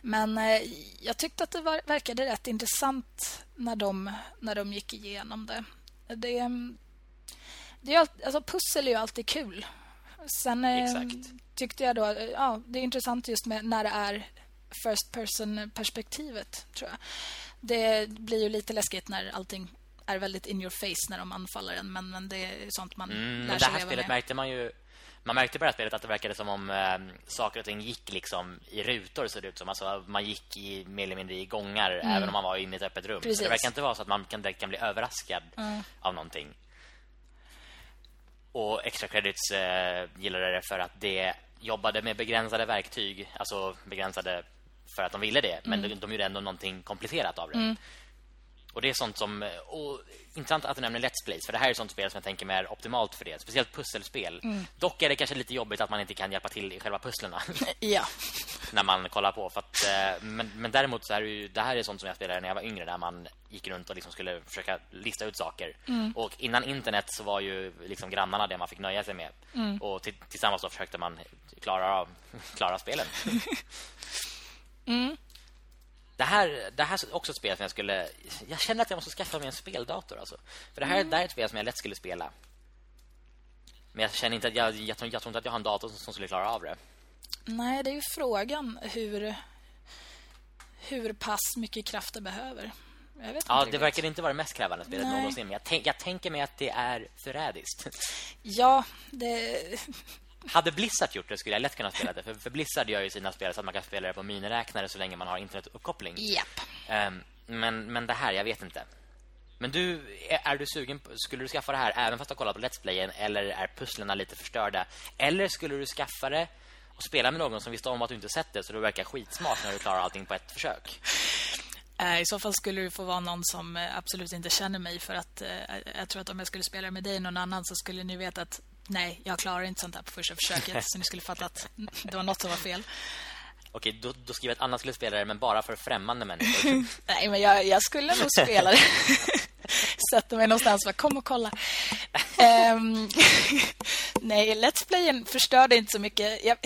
men uh, jag tyckte att det var, verkade rätt intressant när de när de gick igenom det. Det det är alltså pussel är ju alltid kul. Sen tyckte jag då ja, det är intressant just med när det är first person perspektivet tror jag. Det blir ju lite läskigt när allting är väldigt in your face när de anfaller en men, men det är sånt man mm, lär sig det här spelet med. märkte man ju man märkte på det här spelet att det verkade som om eh, saker och ting gick liksom i rutor så det ut som alltså man gick i mer eller mindre i gångar mm. även om man var inne i ett öppet rum. Precis. Så det verkar inte vara så att man kan, kan bli överraskad mm. av någonting. Och extra credits eh, gillade det för att det jobbade med begränsade verktyg, alltså begränsade för att de ville det, men mm. de, de gjorde ändå någonting komplicerat av det. Och det är sånt som och intressant att du nämner Let's Plays för det här är sånt spel som jag tänker mig är optimalt för det, speciellt pusselspel. Mm. Dock är det kanske lite jobbigt att man inte kan hjälpa till i själva pusslerna. [LAUGHS] ja. [LAUGHS] när man kollar på för att, eh, men, men däremot så är det ju det här är sånt som jag spelade när jag var yngre där man gick runt och liksom skulle försöka lista ut saker. Mm. Och innan internet så var ju liksom grannarna det man fick nöja sig med. Mm. Och tillsammans då försökte man klara [LAUGHS] klara spelen. mm. Här, det här är också ett spel som jag skulle... Jag känner att jag måste skaffa mig en speldator. Alltså. För det här, mm. det här är ett spel som jag lätt skulle spela. Men jag känner inte att jag, jag, tror, jag tror inte att jag har en dator som, som skulle klara av det. Nej, det är ju frågan hur, hur pass mycket kraft det behöver. ja, det verkar inte vara det mest krävande spelet Nej. någonsin. Men jag, tänk, jag tänker mig att det är förrädiskt. Ja, det... Hade Blizzard gjort det skulle jag lätt kunna spela det för, för Blizzard gör ju sina spel så att man kan spela det på miniräknare så länge man har internetuppkoppling. Yep. Um, men men det här jag vet inte. Men du är, är, du sugen på, skulle du skaffa det här även fast du har kollat på Let's Playen eller är pusslerna lite förstörda eller skulle du skaffa det och spela med någon som visste om att du inte sett det så du verkar skitsmart när du klarar allting på ett försök? Eh, I så fall skulle det få vara någon som eh, absolut inte känner mig för att eh, jag tror att om jag skulle spela med dig någon annan så skulle ni veta att nej, jag klarar inte sånt här på första försöket [LAUGHS] så ni skulle fatta att det var något som var fel. Okej, då, då skriver jag att Anna skulle spela det men bara för främmande människor. [LAUGHS] nej, men jag, jag skulle nog spela det. [LAUGHS] Sätta mig någonstans och kom och kolla. um, nej, Let's Playen förstörde inte så mycket. Jag,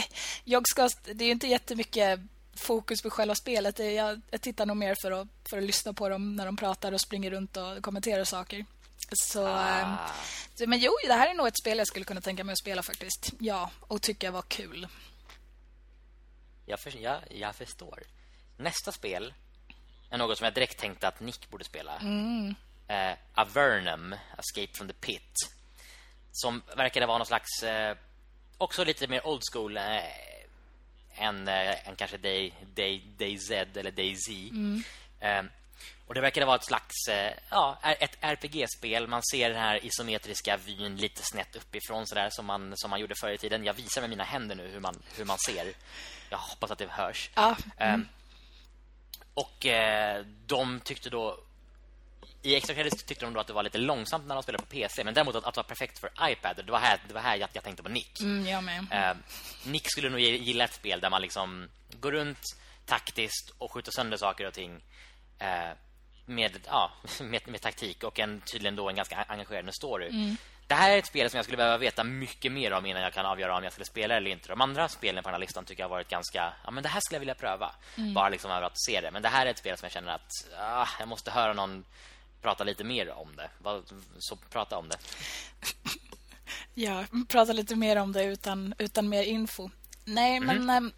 jag ska, det är inte jättemycket fokus på själva spelet. Jag, jag tittar nog mer för att, för att lyssna på dem när de pratar och springer runt och kommenterar saker. Så, ah. så, men jo, det här är nog ett spel jag skulle kunna tänka mig att spela faktiskt. Ja, och tycka var kul. Jag, för, jag, jag förstår. Nästa spel är något som jag direkt tänkte att Nick borde spela. Mm. Uh, Avernum, Escape from the Pit. Som verkade vara någon slags... Uh, också lite mer old school uh, än, än kanske Day, Day, DayZ eller DayZ. Mm. Och det verkar vara ett slags eh, ja, ett RPG-spel. Man ser den här isometriska vyn lite snett uppifrån så där som man som man gjorde förr i tiden. Jag visar med mina händer nu hur man hur man ser. Jag hoppas att det hörs. Ja. Mm. Um, och eh, de tyckte då i extra credits tyckte de då att det var lite långsamt när de spelade på PC men däremot att, att det var perfekt för iPad. Det var här det var här jag, jag tänkte på Nick. Mm, jag med. Uh, Nick skulle nog gilla ett spel där man liksom går runt taktiskt och skjuter sönder saker och ting. Uh, med, ja, [LAUGHS] med, med taktik och en tydligen då en ganska engagerande story. Mm. det här är ett spel som jag skulle behöva veta mycket mer om innan jag kan avgöra om jag skulle spela eller inte. De andra spelen på den här listan tycker jag har varit ganska... Ja, men det här skulle jag vilja pröva. Mm. Bara liksom över att se det. Men det här är ett spel som jag känner att ah, jag måste höra någon prata lite mer om det. Så prata om det. [LAUGHS] Ja, prata lite mer om det utan, utan mer info. Nej, mm. men...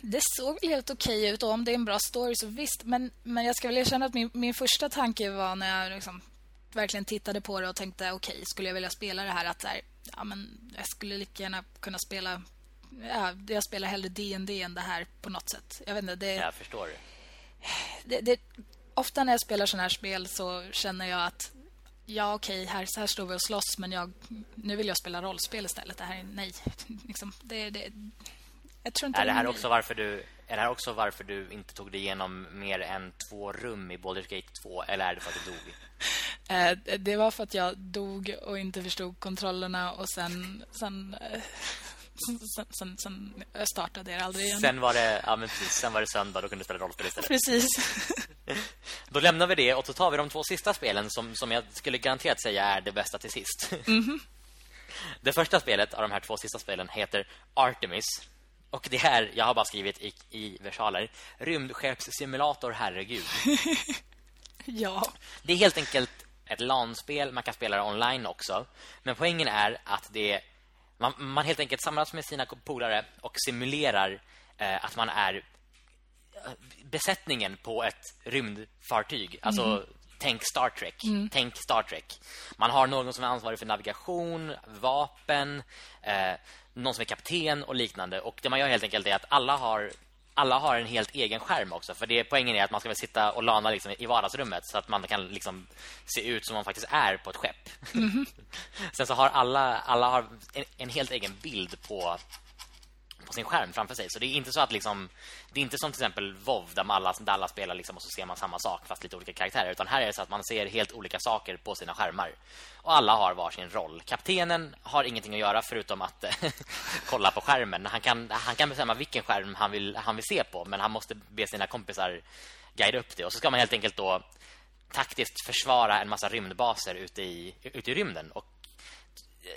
Det såg helt okej ut och om det är en bra story så visst. Men, men jag ska väl erkänna att min, min första tanke var när jag liksom verkligen tittade på det och tänkte okej, okay, skulle jag vilja spela det här att där, ja, men jag skulle lika gärna kunna spela ja, jag spelar hellre D&D än det här på något sätt. Jag vet inte, det Jag förstår. Det, det ofta när jag spelar såna här spel så känner jag att ja okej, okay, här så här står vi och slåss men jag nu vill jag spela rollspel istället. Det här är nej. [LAUGHS] Liksom, det, det jag tror inte är det här också varför du är det här också varför du inte tog dig igenom mer än två rum i Baldur's Gate 2 eller är det för att du dog? [LAUGHS] Eh, det var för att jag dog och inte förstod kontrollerna och sen sen eh, [LAUGHS] sen, sen, sen startade jag aldrig igen. Sen var det ja men precis, sen var det söndag då kunde du spela rollspel istället. [LAUGHS] Precis. då lämnar vi det och så tar vi de två sista spelen som som jag skulle garanterat säga är det bästa till sist. Mm -hmm. Det första spelet av de här två sista spelen heter Artemis och det här, jag har bara skrivit i, i versaler. Rymdskeppssimulator, herregud. [LAUGHS] ja. Det är helt enkelt ett LAN-spel. Man kan spela det online också. Men poängen är att det man, man helt enkelt samlas med sina polare och simulerar eh, att man är eh, besättningen på ett rymdfartyg. Alltså mm. tänk Star Trek. Mm. Tänk Star Trek. Man har någon som är ansvarig för navigation, vapen, eh, någon som är kapten och liknande. Och det man gör helt enkelt är att alla har alla har en helt egen skärm också för det poängen är att man ska väl sitta och lana liksom i vardagsrummet så att man kan liksom se ut som man faktiskt är på ett skepp. Mm -hmm. [LAUGHS] Sen så har alla alla har en, en helt egen bild på på sin skärm framför sig. Så det är inte så att liksom det är inte som till exempel WoW där alla där alla spelar liksom och så ser man samma sak fast lite olika karaktärer utan här är det så att man ser helt olika saker på sina skärmar. Och alla har var sin roll. Kaptenen har ingenting att göra förutom att [LAUGHS] kolla på skärmen. Han kan han kan bestämma vilken skärm han vill han vill se på men han måste be sina kompisar guida upp det och så ska man helt enkelt då taktiskt försvara en massa rymdbaser ute i ute i rymden och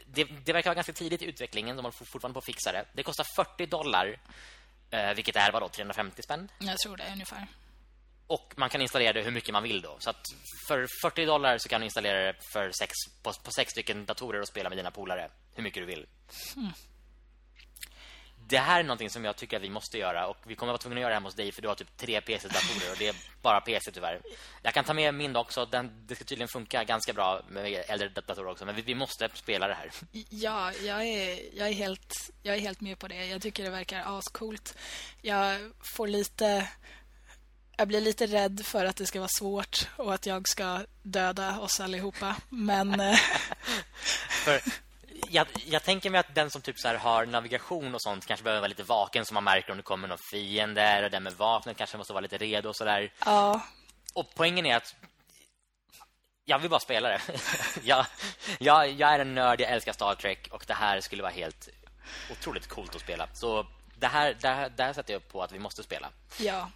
det, det verkar vara ganska tidigt i utvecklingen. De håller fortfarande på att fixa det. Det kostar 40 dollar, eh, vilket är vadå, 350 spänn? Jag tror det, ungefär. Och man kan installera det hur mycket man vill då. Så för 40 dollar så kan du installera det för sex, på, på sex stycken datorer och spela med dina polare hur mycket du vill. Mm det här är någonting som jag tycker att vi måste göra och vi kommer att vara tvungna att göra det hemma hos dig för du har typ tre PC-datorer och det är bara PC tyvärr. Jag kan ta med min också, den, det ska tydligen funka ganska bra med äldre datorer också, men vi, vi, måste spela det här. Ja, jag är, jag, är helt, jag är helt med på det. Jag tycker det verkar ascoolt. Jag får lite... Jag blir lite rädd för att det ska vara svårt och att jag ska döda oss allihopa, men... Eh, [LAUGHS] för jag, jag, tänker mig att den som typ så har navigation och sånt kanske behöver vara lite vaken så man märker om det kommer någon fiende och den med vapnet kanske måste vara lite redo och sådär. Ja. Och poängen är att jag vill bara spela det. [LAUGHS] jag, jag, jag är en nörd, jag älskar Star Trek och det här skulle vara helt otroligt coolt att spela. Så det här, det här, det här sätter jag upp på att vi måste spela. Ja,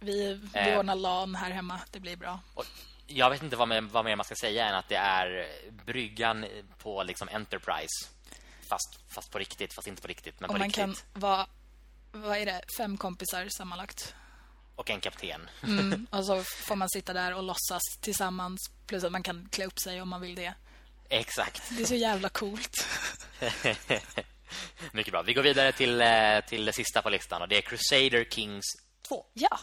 vi, vi eh, ordnar LAN här hemma. Det blir bra. Och, jag vet inte vad mer, vad mer man ska säga än att det är bryggan på liksom Enterprise. Fast, fast på riktigt, fast inte på riktigt, men och på man riktigt. kan vara, vad är det, fem kompisar sammanlagt. Och en kapten. Mm, [LAUGHS] och så får man sitta där och låtsas tillsammans. Plus att man kan klä upp sig om man vill det. Exakt. Det är så jävla coolt. [LAUGHS] Mycket bra. Vi går vidare till, eh, till det sista på listan och det är Crusader Kings 2. Ja,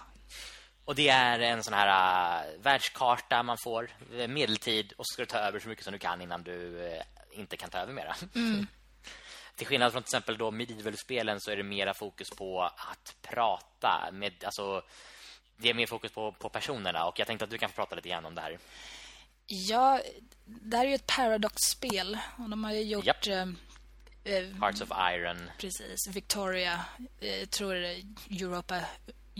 och det är en sån här uh, världskarta man får medeltid och så ska du ta över så mycket som du kan innan du uh, inte kan ta över mera. Mm. [LAUGHS] till skillnad från till exempel då medieval-spelen så är det mera fokus på att prata med alltså det är mer fokus på, på personerna och jag tänkte att du kan få prata lite grann om det här. Ja, det här är ju ett Paradox-spel och de har ju gjort yep. Hearts of Iron. Precis, Victoria, jag tror Europa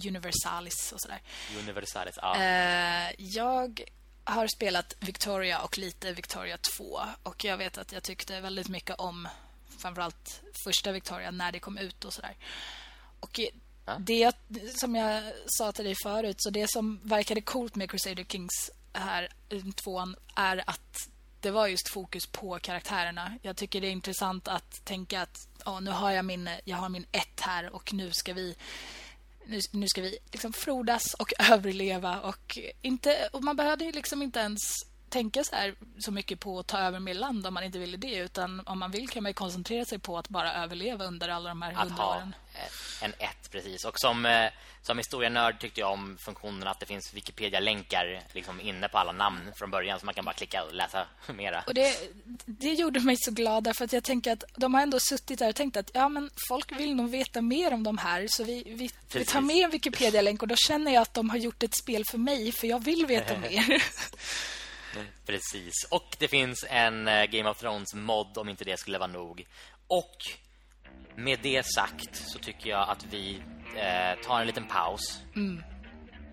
Universalis och sådär. Universalis, ja. Eh, jag har spelat Victoria och lite Victoria 2 och jag vet att jag tyckte väldigt mycket om framförallt första Victoria när det kom ut och sådär. Och ja. det som jag sa till dig förut så det som verkade coolt med Crusader Kings här tvåan är att det var just fokus på karaktärerna. Jag tycker det är intressant att tänka att ja, nu har jag min, jag har min ett här och nu ska vi nu, nu ska vi liksom frodas och [LAUGHS] överleva och inte och man behövde liksom inte ens tänka så här så mycket på att ta över mer land om man inte ville det utan om man vill kan man koncentrera sig på att bara överleva under alla de här hundra åren. En ett precis och som eh, som historienörd tyckte jag om funktionen att det finns Wikipedia-länkar liksom inne på alla namn från början så man kan bara klicka och läsa [LAUGHS] mera. Och det, det gjorde mig så glad därför att jag tänker att de har ändå suttit där och tänkt att ja men folk vill nog veta mer om de här så vi, vi, vi tar med en Wikipedia-länk och då känner jag att de har gjort ett spel för mig för jag vill veta [LAUGHS] mer. [LAUGHS] Precis. Och det finns en eh, Game of Thrones mod om inte det skulle vara nog. Och med det sagt så tycker jag att vi eh, tar en liten paus. Mm.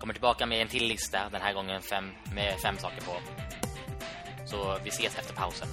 Kommer tillbaka med en till lista den här gången fem, med fem saker på. Så vi ses efter pausen.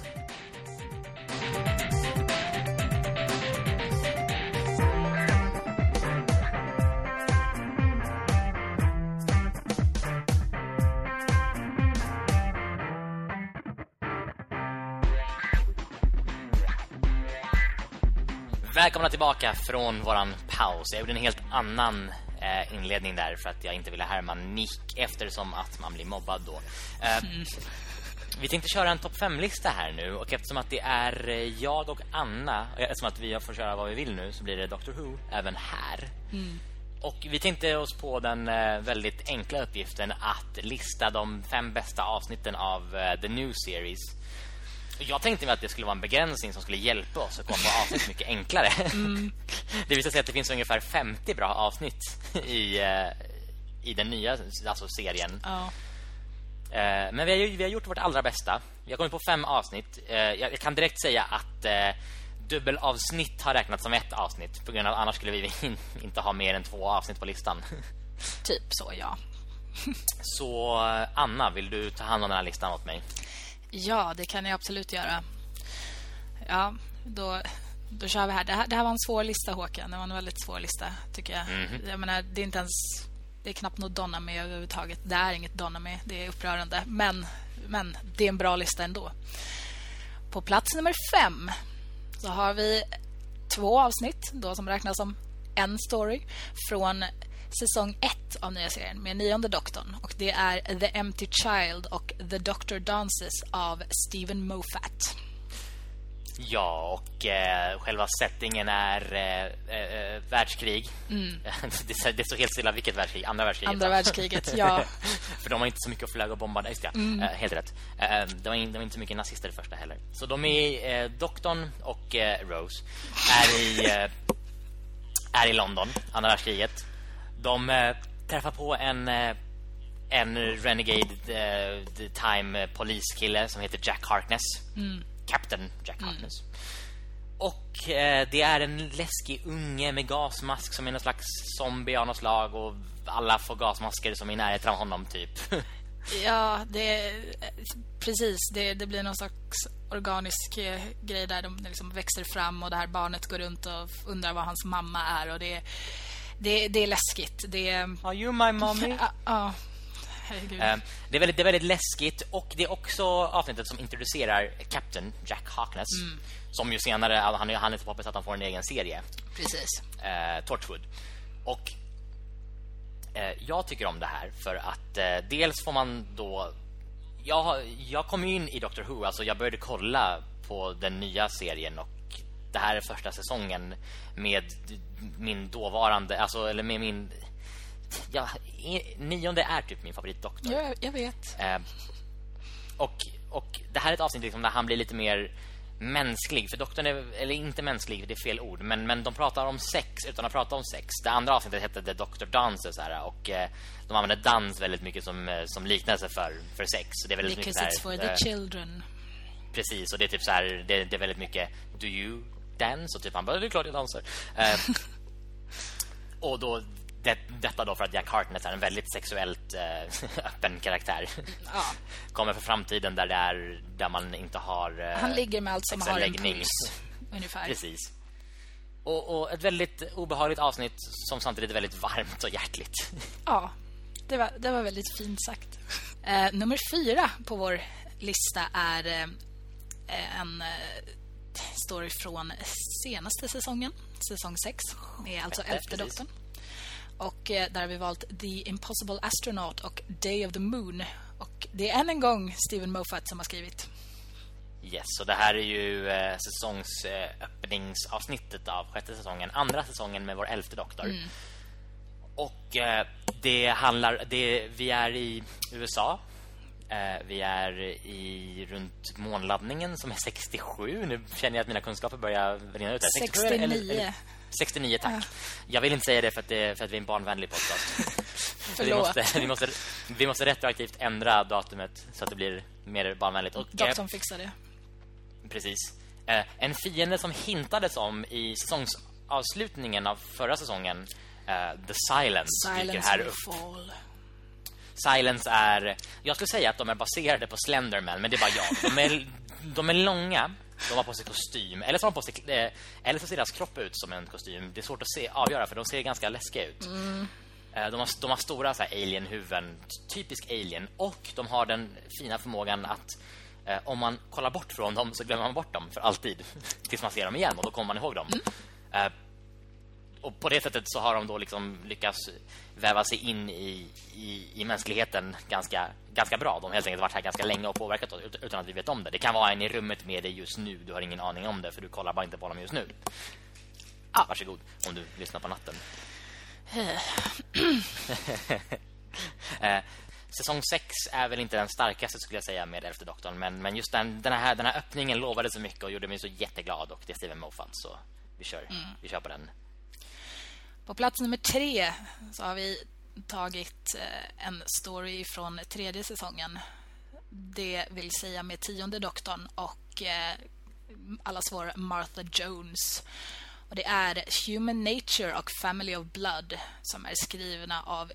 Välkomna tillbaka från våran paus. Jag gjorde en helt annan eh, inledning där för att jag inte ville härma Nick eftersom att man blir mobbad då. Eh, mm. [LAUGHS] Vi tänkte köra en topp 5-lista här nu och eftersom att det är eh, jag och Anna, eftersom att vi får köra vad vi vill nu så blir det Doctor Who även här. Mm. Och vi tänkte oss på den eh, väldigt enkla uppgiften att lista de fem bästa avsnitten av eh, The New Series jag tänkte mig att det skulle vara en begränsning som skulle hjälpa oss att komma på avsnitt mycket enklare. [LAUGHS] Mm. Det visar sig att det finns ungefär 50 bra avsnitt i, uh, i den nya alltså serien. Uh, men vi har, vi har gjort vårt allra bästa. Vi har kommit på fem avsnitt. Jag, jag, kan direkt säga att dubbelavsnitt har räknats som ett avsnitt. På grund av annars skulle vi [LAUGHS] inte ha mer än två avsnitt på listan. Typ så, ja. [LAUGHS] så Anna, vill du ta hand om den här listan åt mig? Ja, det kan jag absolut göra. Ja, då, då kör vi här. Det, här. det här var en svår lista, Håkan. Det var en väldigt svår lista, tycker jag. Mm. Jag menar, det är inte ens... Det är knappt något Donna med överhuvudtaget. Det är inget Donna med. Det är upprörande. Men, men det är en bra lista ändå. På plats nummer fem så har vi två avsnitt då som räknas som en story från säsong 1 av nya serien med nionde doktorn och det är The Empty Child och The Doctor Dances av Stephen Moffat. Ja, och eh, själva settingen är eh, eh, världskrig. Mm. [LAUGHS] det, det står helt stilla vilket världskrig? Andra världskriget. Andra världskriget, [LAUGHS] ja. För de har inte så mycket att flöga och bomba. Just ja. Mm. Eh, helt rätt. Eh, de, var in, de var inte så mycket nazister i första heller. Så de är eh, doktorn och Rose är i är i London, andra världskriget. De eh, träffar på en eh, en renegade eh, time poliskille som heter Jack Harkness. Mm. Captain Jack mm. Harkness. Mm. Och eh, det är en läskig unge med gasmask som är någon slags zombie av något slag och alla får gasmasker som är i närheten av honom typ. [LAUGHS] ja, det precis det, det blir någon slags organisk eh, grej där de liksom växer fram och det här barnet går runt och undrar vad hans mamma är och det det, det är läskigt. Det Are you my mommy? [LAUGHS] Ja. ja. Um, det, är väldigt, det är väldigt läskigt och det är också avsnittet som introducerar Captain Jack Harkness mm. som ju senare han, han är så poppis att han får en egen serie. Precis. Uh, Torchwood. Och uh, jag tycker om det här för att uh, dels får man då jag, jag kom in i Doctor Who alltså jag började kolla på den nya serien och det här är första säsongen med min dåvarande alltså eller med min ja, nionde är typ min favoritdoktor. Ja, jag vet. Eh, och och det här är ett avsnitt liksom där han blir lite mer mänsklig för doktorn är eller inte mänsklig det är fel ord men men de pratar om sex utan att prata om sex. Det andra avsnittet heter The Doctor Dances här och eh, de använder dans väldigt mycket som eh, som liknelse för för sex så det är väldigt Because mycket it's for the eh, children. Precis och det är typ så här det, det är väldigt mycket do you dance och typ han bara det är klart jag dansar. Eh, [LAUGHS] och då det, detta då för att Jack Harkness är en väldigt sexuellt eh, [LAUGHS] öppen karaktär. Ja. Kommer för framtiden där det är där man inte har eh, Han ligger med allt som har en puls ungefär. Precis. Och, och, ett väldigt obehagligt avsnitt som samtidigt är väldigt varmt och hjärtligt. Ja. Det var, det var väldigt fint sagt. Eh, nummer fyra på vår lista är eh, en eh, story från senaste säsongen, säsong 6. Det är alltså elfte doktorn. Och eh, där har vi valt The Impossible Astronaut och Day of the Moon. Och det är än en gång Steven Moffat som har skrivit. Yes, så det här är ju eh, säsongsöppningsavsnittet eh, av sjätte säsongen. Andra säsongen med vår elfte doktor. Mm. Och eh, det handlar... Det, vi är i USA. Eh, vi är i runt månladdningen som är 67. Nu känner jag att mina kunskaper börjar rinna ut. Här. 69. Eller, eller, 69, tack. Ja. Jag vill inte säga det för att, det, för att vi är en barnvänlig podcast. [LAUGHS] vi, måste, vi, måste, vi måste retroaktivt ändra datumet så att det blir mer barnvänligt. Och, Doktorn fixar det. Precis. Eh, en fiende som hintades om i säsongsavslutningen av förra säsongen, The Silence, Silence här upp. Fall. Silence är... Jag skulle säga att de är baserade på Slenderman, men det är bara jag. De är, de är långa, de har på sig kostym. Eller så, har de på sig, eh, eller så ser deras kropp ut som en kostym. Det är svårt att se, avgöra för de ser ganska läskiga ut. Mm. de, har, de har stora alien-huvuden Typisk alien. Och de har den fina förmågan att eh, Om man kollar bort från dem så glömmer man bort dem för alltid. [LAUGHS] Tills man ser dem igen och då kommer man ihåg dem. Mm. Och på det sättet så har de då liksom lyckats väva sig in i, i, i mänskligheten ganska, ganska bra. De har helt enkelt varit här ganska länge och påverkat oss utan att vi vet om det. Det kan vara en i rummet med dig just nu. Du har ingen aning om det för du kollar bara inte på dem just nu. Ah, varsågod om du lyssnar på natten. [CLEARS THROAT] eh, säsong 6 är väl inte den starkaste skulle jag säga med Elfte doktorn men men just den den här den här öppningen lovade så mycket och gjorde mig så jätteglad och det är Steven Moffat så vi kör mm. vi kör på den. På plats nummer tre så har vi tagit eh, en story från tredje säsongen. Det vill säga med tionde doktorn och eh, allas vår Martha Jones. Och det är Human Nature och Family of Blood som är skrivna av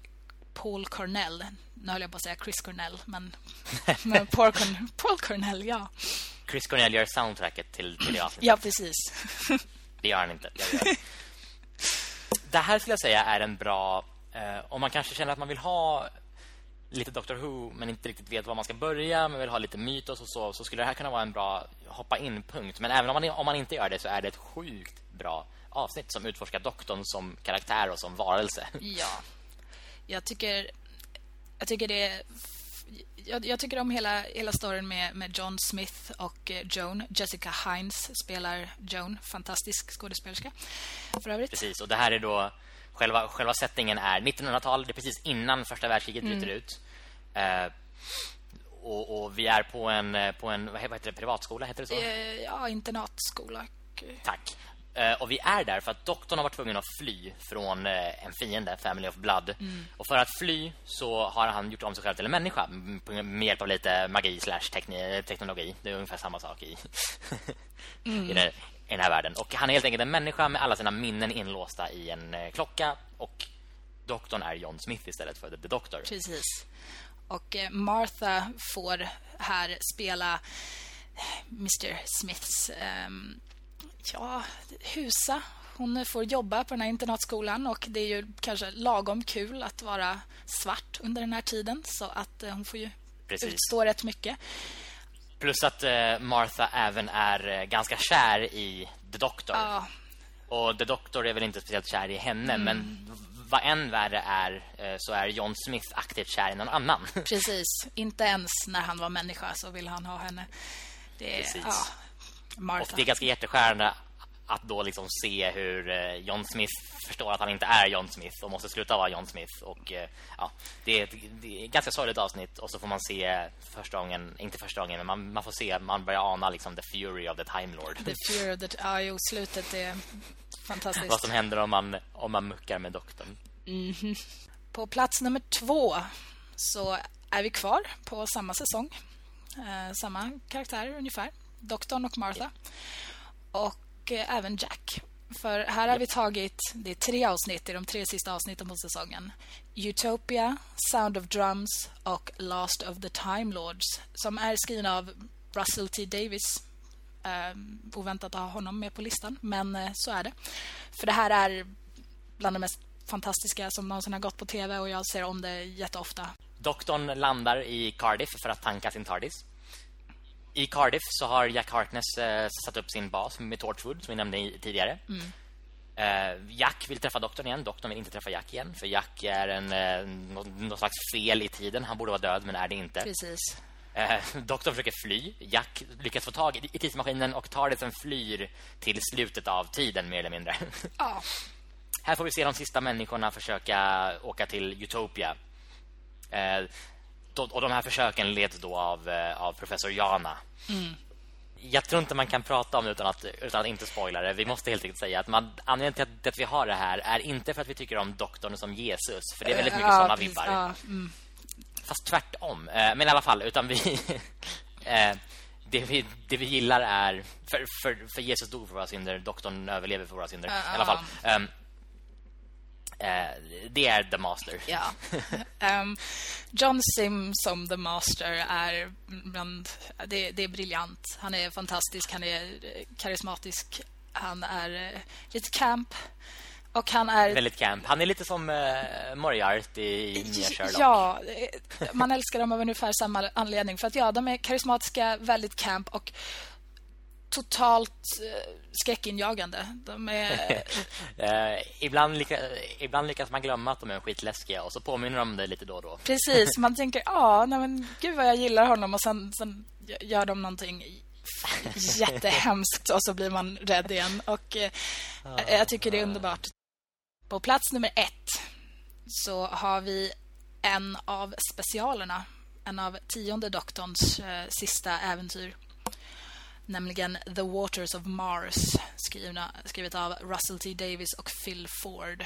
Paul Cornell. Nu höll jag på att säga Chris Cornell, men, [LAUGHS] men Paul, Cornell, Paul Cornell, ja. Chris Cornell gör soundtracket till, till det Ja, precis. det gör han inte. Det gör [LAUGHS] det här skulle jag säga är en bra... Eh, om man kanske känner att man vill ha lite Doctor Who men inte riktigt vet var man ska börja, men vill ha lite mytos och så, så skulle det här kunna vara en bra hoppa in-punkt. Men även om man, om man inte gör det så är det ett sjukt bra avsnitt som utforskar doktorn som karaktär och som varelse. Ja. Jag tycker jag tycker det jag, jag, tycker om hela, hela storyn med, med John Smith och eh, Joan. Jessica Hines spelar Joan. Fantastisk skådespelerska för övrigt. Precis, och det här är då... Själva, själva settingen är 1900-tal. Det är precis innan första världskriget bryter mm. ut. Eh, och, och, vi är på en, eh, på en vad heter det, privatskola, heter det så? Eh, ja, internatskola. Tack. Uh, och vi är där för att doktorn har varit tvungen att fly från uh, en fiende, Family of Blood. Mm. Och för att fly så har han gjort om sig själv till en människa med hjälp av lite magi slash teknologi. Det är ungefär samma sak i, [LAUGHS] mm. i, den, i, den, här världen. Och han är helt enkelt en människa med alla sina minnen inlåsta i en uh, klocka. Och doktorn är John Smith istället för The Doctor. Precis. Och Martha får här spela Mr. Smiths... Um ja, husa. Hon får jobba på den här internatskolan och det är ju kanske lagom kul att vara svart under den här tiden så att eh, hon får ju Precis. utstå rätt mycket. Plus att eh, Martha även är eh, ganska kär i The Doctor. Ja. Och The Doctor är väl inte speciellt kär i henne mm. men vad än värre är så är John Smith aktivt kär i någon annan. Precis. Inte ens när han var människa så vill han ha henne. Det, Precis. Ja, Martha. Och det är ganska jätteskärande att då liksom se hur eh, John Smith förstår att han inte är John Smith och måste sluta vara John Smith och eh, ja, det är, ett, det är ett ganska sorgligt avsnitt och så får man se första gången, inte första gången men man, man får se, man börjar ana liksom the fury of the Time Lord. The fury of the, ja jo, slutet är fantastiskt. Vad som händer om man, om man muckar med doktorn. Mm -hmm. På plats nummer två så är vi kvar på samma säsong. Eh, samma karaktärer ungefär. Doktorn och Martha. Och eh, även Jack. För här har vi tagit det är tre avsnitt i de tre sista avsnitten på säsongen. Utopia, Sound of Drums och Last of the Time Lords som är skrivna av Russell T. Davis. Uh, oväntat att ha honom med på listan, men uh, så är det. För det här är bland det mest fantastiska som någonsin har gått på tv och jag ser om det jätteofta. Doktorn landar i Cardiff för att tanka sin TARDIS. I Cardiff så har Jack Harkness eh, satt upp sin bas med Torchwood som vi nämnde i, tidigare. Mm. Eh, Jack vill träffa doktorn igen. Doktorn vill inte träffa Jack igen för Jack är en eh, något, något slags fel i tiden. Han borde vara död men är det inte. Precis. Eh, [LAUGHS] doktorn försöker fly. Jack lyckas få tag i, i tidsmaskinen och tar det sen flyr till slutet av tiden mer eller mindre. [LAUGHS] Ja. Här får vi se de sista människorna försöka åka till Utopia. Och de här försöken leds då av, eh, av professor Jana. Jag tror inte man kan prata om det utan att, utan att inte spoila det. Vi måste helt enkelt säga att man, anledningen till att, att vi har det här är inte för att vi tycker om doktorn som Jesus. För det är väldigt mycket Ja, sådana vibbar. Ja, mm. Fast tvärtom. Eh, men i alla fall, utan vi... [LAUGHS] eh, det, vi det vi gillar är... För, för, för Jesus dog för våra synder, doktorn överlever för våra synder. I alla fall. eh, det är The Master. Ja. Ehm, John Sim som The Master är bland, det, det är briljant. Han är fantastisk, han är eh, karismatisk. Han är eh, lite camp. Och han är... Väldigt camp. Han är lite som uh, Moriarty i nya Sherlock. Ja, eh, man älskar dem av ungefär samma anledning. För att ja, de är karismatiska, väldigt camp och totalt eh, skräckinjagande. De är... [LAUGHS] Eh, ibland, lyckas, ibland lyckas man glömma att de är skitläskiga och så påminner de det lite då och då. Precis, man [LAUGHS] tänker, ja, nej men gud vad jag gillar honom och sen, sen gör de någonting [LAUGHS] jättehemskt och så blir man rädd igen och eh, jag tycker det är underbart. På plats nummer ett så har vi en av specialerna, en av tionde doktorns eh, sista äventyr. Nämligen The Waters of Mars, skrivna, skrivet av Russell T. Davis och Phil Ford.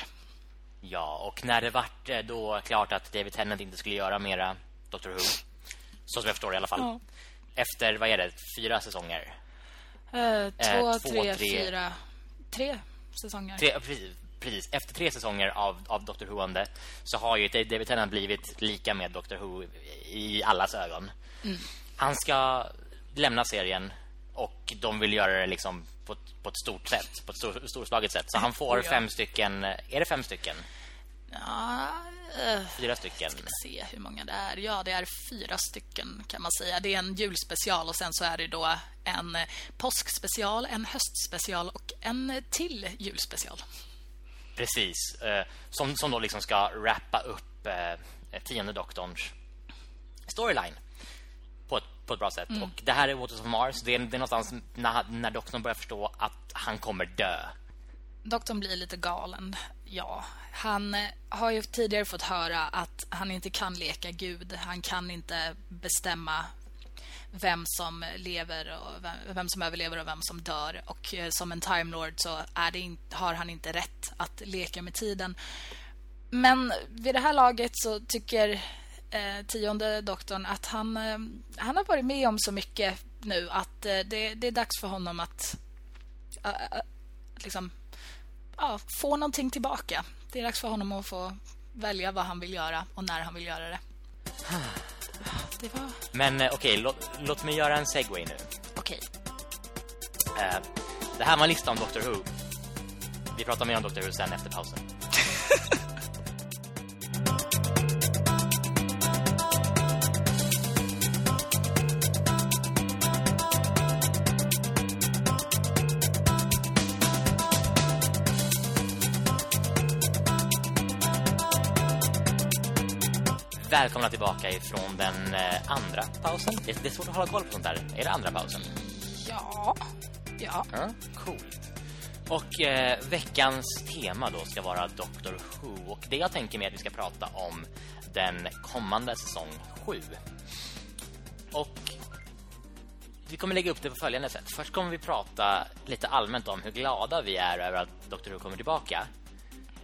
Ja, och när det vart eh, då klart att David Tennant inte skulle göra mera Doctor Who, så som jag förstår i alla fall. Ja. Efter, vad är det, fyra säsonger? Eh, två, två, tre, tre. fyra... Tre säsonger. Tre, precis, precis. Efter tre säsonger av, av Doctor Who-ande så har ju David Tennant blivit lika med Doctor Who i allas ögon. Han ska lämna serien och de vill göra det liksom på, ett- på ett stort sätt, på ett stor, storslaget sätt. Så han får ja. fem stycken, är det fem stycken? Ja, eh, Fyra stycken. se hur många det är. Ja, det är fyra stycken kan man säga. Det är en julspecial och sen så är det då en eh, påskspecial, en höstspecial och en eh, till julspecial. Precis. Som, som då liksom ska wrappa upp tionde doktorns storyline på ett, bra sätt. Och det här är Waters of Mars. Det är, det är någonstans när, när doktorn börjar förstå att han kommer dö. Doktorn blir lite galen. Ja, han eh, har ju tidigare fått höra att han inte kan leka Gud. Han kan inte bestämma vem som lever och vem, vem som överlever och vem som dör. Och eh, som en Time Lord så är det in, har han inte rätt att leka med tiden. Men vid det här laget så tycker eh, tionde doktorn att han, eh, han har varit med om så mycket nu att eh, det, det är dags för honom att eh, eh, liksom ja, få någonting tillbaka. Det är dags för honom att få välja vad han vill göra och när han vill göra det. Det var Men eh, okej, låt, låt mig göra en segway nu. okej. Eh, det här var en lista om Doctor Who. Vi pratar mer om Doctor Who sen efter pausen. [LAUGHS] Välkomna tillbaka ifrån den eh, andra pausen. Det, det är svårt att hålla koll på sånt där. Är det andra pausen? Ja. Ja. Ja, coolt. Och eh, veckans tema då ska vara Doctor Who. Och det jag tänker mig att vi ska prata om den kommande säsong 7. Och vi kommer lägga upp det på följande sätt. Först kommer vi prata lite allmänt om hur glada vi är över att Doctor Who kommer tillbaka.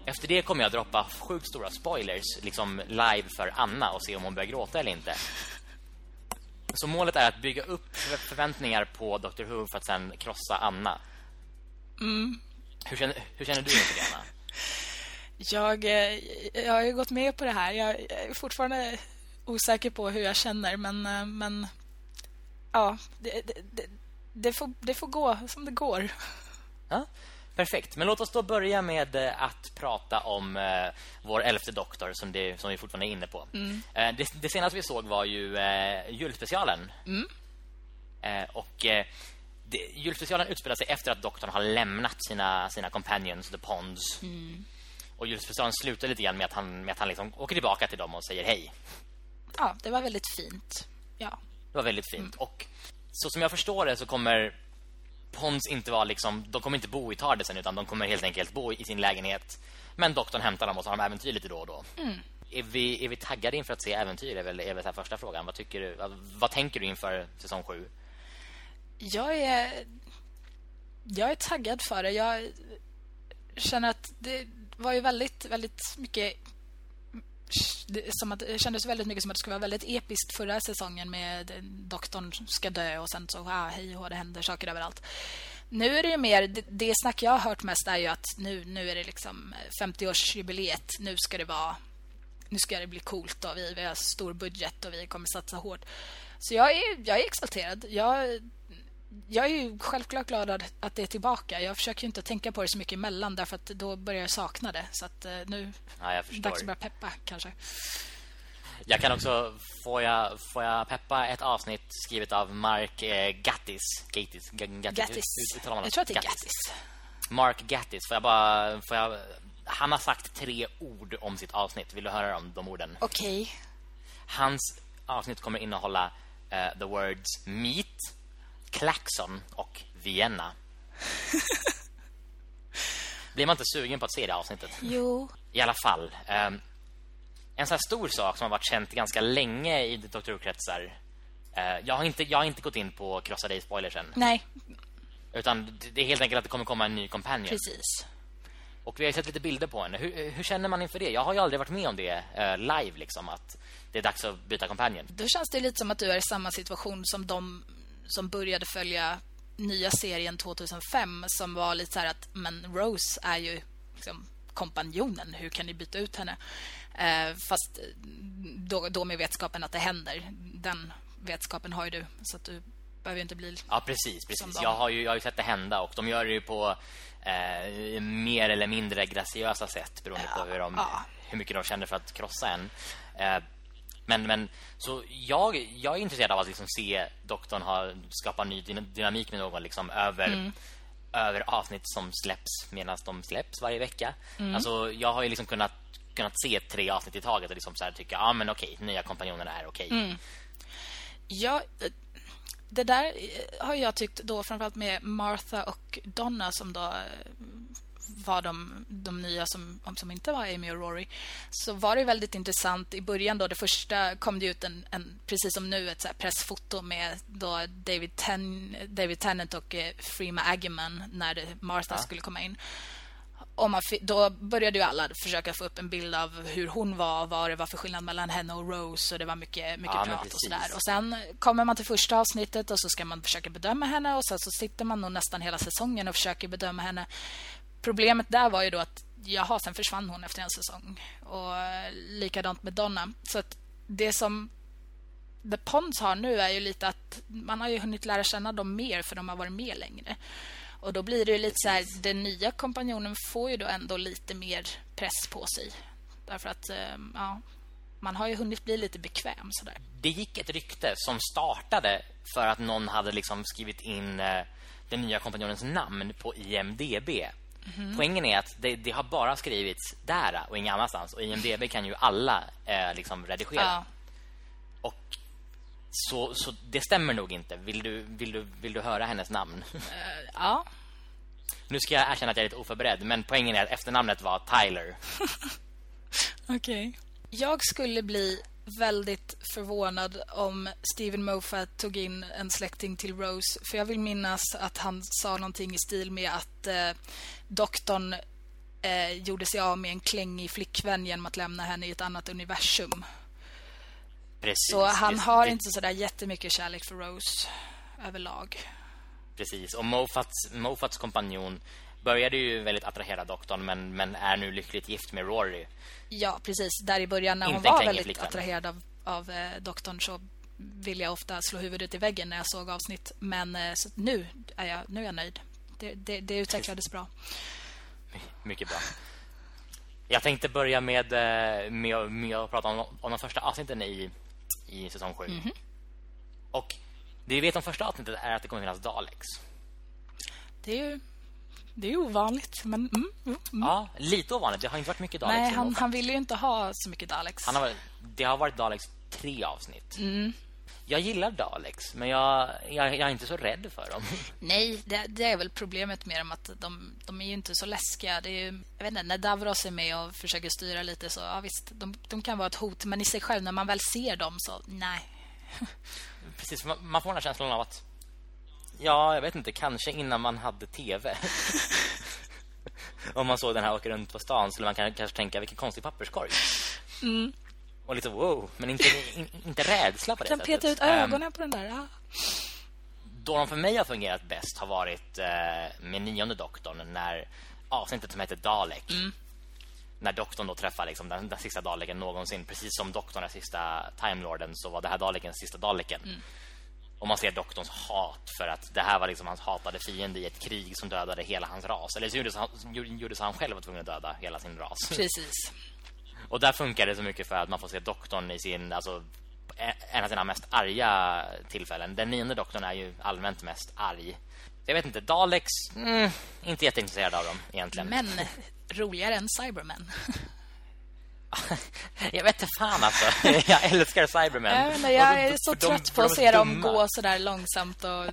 Efter det kommer jag droppa sjukt stora spoilers liksom live för Anna och se om hon börjar gråta eller inte. Så målet är att bygga upp för- förväntningar på Doctor Who för att sen krossa Anna. Hur, känner, hur känner du inför det, Anna? [LAUGHS] Jag, eh, jag har ju gått med på det här. Jag är fortfarande osäker på hur jag känner, men, eh, men ja, det, det, det, det, får, det får gå som det går. Ja, perfekt. Men låt oss då börja med eh, att prata om eh, vår elfte doktor som, det, som vi fortfarande är inne på. Eh, det, det senaste vi såg var ju eh, julspecialen. Eh, och eh, det, julspecialen utspelar sig efter att doktorn har lämnat sina, sina companions, The Ponds. Mm. Och julspecialen slutar lite grann med att han, med att han liksom åker tillbaka till dem och säger hej. Ja, det var väldigt fint. Ja. Det var väldigt fint. Och så som jag förstår det så kommer Pons inte vara liksom De kommer inte bo i Tardisen utan de kommer helt enkelt bo i sin lägenhet. Men doktorn hämtar dem och så har de äventyr lite då och då. Mm. Är, vi, är vi taggade inför att se äventyr? Är väl, är väl här första frågan. Vad, tycker du, vad, vad tänker du inför säsong 7? Jag är jag är taggad för det. Jag känner att det var ju väldigt väldigt mycket som att, det kändes väldigt mycket som att det skulle vara väldigt episkt förra säsongen med doktorn ska dö och sen så ah, hej och det händer saker överallt. Nu är det ju mer det, det snack jag har hört mest är ju att nu nu är det liksom 50-årsjubileet. Nu ska det vara nu ska det bli coolt och vi, vi har stor budget och vi kommer satsa hårt. Så jag är jag är exalterad. Jag jag är ju självklart glad att det är tillbaka. Jag försöker inte tänka på det så mycket emellan därför att då börjar jag sakna det. Så att uh, nu ja, jag förstår. dags att börja peppa kanske. Jag kan också får jag får jag peppa ett avsnitt skrivet av Mark eh, Gattis. Gattis. Gattis. Gattis. Ut, ut, jag tror att det är Gattis. Gattis. Mark Gattis. Får jag bara får jag han har sagt tre ord om sitt avsnitt. Vill du höra om de orden? Okej. Okay. Hans avsnitt kommer innehålla uh, the words meat Klaxon och Vienna. [LAUGHS] Blir man inte sugen på att se det avsnittet? Jo. I alla fall. Um, en sån här stor sak som har varit känt ganska länge i doktorkretsar. Uh, jag, har inte, jag har inte gått in på Crossa Day spoilers än. Nej. Utan det är helt enkelt att det kommer komma en ny companion. Precis. Och vi har sett lite bilder på henne. Hur, hur känner man inför det? Jag har ju aldrig varit med om det uh, live liksom att det är dags att byta companion. Då känns det lite som att du är i samma situation som de som började följa nya serien 2005 som var lite så här att men Rose är ju liksom kompanjonen, hur kan ni byta ut henne? Eh, fast då, då med vetskapen att det händer. Den vetskapen har ju du så att du behöver inte bli Ja, precis, precis. Jag har ju jag har ju sett det hända och de gör det ju på eh, mer eller mindre graciösa sätt beroende ja, på hur de ja. hur mycket de känner för att krossa en. Eh, men, men så jag, jag är intresserad av att liksom se doktorn ha skapat ny dynamik med någon liksom över mm. över avsnitt som släpps medan de släpps varje vecka. Mm. Alltså jag har ju liksom kunnat kunnat se tre avsnitt i taget och liksom så här tycka ja ah, men okej, nya kompanjonerna är okej. Mm. Ja, det där har jag tyckt då framförallt med Martha och Donna som då var de, de nya som, som inte var Amy och Rory så var det väldigt intressant i början då det första kom det ut en, en precis som nu ett så pressfoto med då David, Ten, David Tennant och eh, Freema Aggerman när Martha ja. skulle komma in och man, då började ju alla försöka få upp en bild av hur hon var, vad det var för skillnad mellan henne och Rose och det var mycket mycket ja, prat och sådär. Och sen kommer man till första avsnittet och så ska man försöka bedöma henne och sen så sitter man nog nästan hela säsongen och försöker bedöma henne problemet där var ju då att jaha, sen försvann hon efter en säsong. Och likadant med Donna. Så att det som The Ponds har nu är ju lite att man har ju hunnit lära känna dem mer för de har varit med längre. Och då blir det ju lite så här, den nya kompanjonen får ju då ändå lite mer press på sig. Därför att, ehm, ja, man har ju hunnit bli lite bekväm sådär. Det gick ett rykte som startade för att någon hade liksom skrivit in eh, den nya kompanjonens namn på IMDB. Mm. Poängen är att det, det, har bara skrivits där och ingen annanstans. Och IMDB kan ju alla eh, liksom redigera. Ja. Och så, så det stämmer nog inte. Vill du, vill du, vill du höra hennes namn? Uh, [LAUGHS] ja. Nu ska jag erkänna att jag är lite oförberedd. Men poängen är att efternamnet var Tyler. [LAUGHS] Okej. Okay. Jag skulle bli väldigt förvånad om Steven Moffat tog in en släkting till Rose. För jag vill minnas att han sa någonting i stil med att eh, doktorn eh, gjorde sig av med en klängig flickvän genom att lämna henne i ett annat universum. Precis. Så han har det... inte så där jättemycket kärlek för Rose överlag. Precis. Och Moffats, Moffats kompanjon började ju väldigt attrahera doktorn men, men är nu lyckligt gift med Rory. Ja, precis. Där i början när hon var väldigt flickvän. attraherad av, av eh, doktorn så ville jag ofta slå huvudet i väggen när jag såg avsnitt. Men eh, nu, är jag, nu är jag nöjd. Det, det, det utvecklades bra. Mycket bra. Jag tänkte börja med, eh, med, med att prata om, om de första avsnitten i, i säsong 7. Mm -hmm. Och Det vi vet om första avsnittet är att det kommer finnas Daleks. Det är ju det är ovanligt, men mm, mm, mm. Ja, lite ovanligt. Det har inte varit mycket Daleks. Nej, han, han vill ju inte ha så mycket Daleks. Han har, det har varit Daleks tre avsnitt. Mm. Jag gillar Daleks, men jag, jag, jag, är inte så rädd för dem. [LAUGHS] Nej, det, det, är väl problemet med dem att de, de är ju inte så läskiga. Det är ju, jag vet inte, när Davros är med och försöker styra lite så, ja visst, de, de kan vara ett hot. Men i sig själv, när man väl ser dem så, nej. [LAUGHS] Precis, man, man får den här känslan av att Ja, jag vet inte, kanske innan man hade tv. [LAUGHS] Om man såg den här åka runt på stan skulle man kanske tänka vilken konstig papperskorg. Mm. Och lite wow, men inte, in, inte rädsla på det kan sättet. Peta ut ögonen um, på den där. Ja. Då de för mig har fungerat bäst har varit uh, med nionde doktorn när avsnittet som heter Dalek. Mm. När doktorn då träffar liksom den, den sista Daleken någonsin. Precis som doktorn är sista Time Lorden så var det här Dalekens sista Daleken. Mm. Och man ser doktorns hat för att det här var liksom hans hatade fiende i ett krig som dödade hela hans ras. Eller så gjorde, han, gjorde så han själv var tvungen att döda hela sin ras. Precis. Och där funkar det så mycket för att man får se doktorn i sin... Alltså, en av sina mest arga tillfällen. Den nionde doktorn är ju allmänt mest arg. Jag vet inte, Daleks... Mm, inte jätteintresserad av dem egentligen. Men roligare än Cybermen. [LAUGHS] jag vet inte fan alltså. [LAUGHS] Jag älskar Cybermen. Jag, inte, jag är så trött de, på att se dem gå så där långsamt och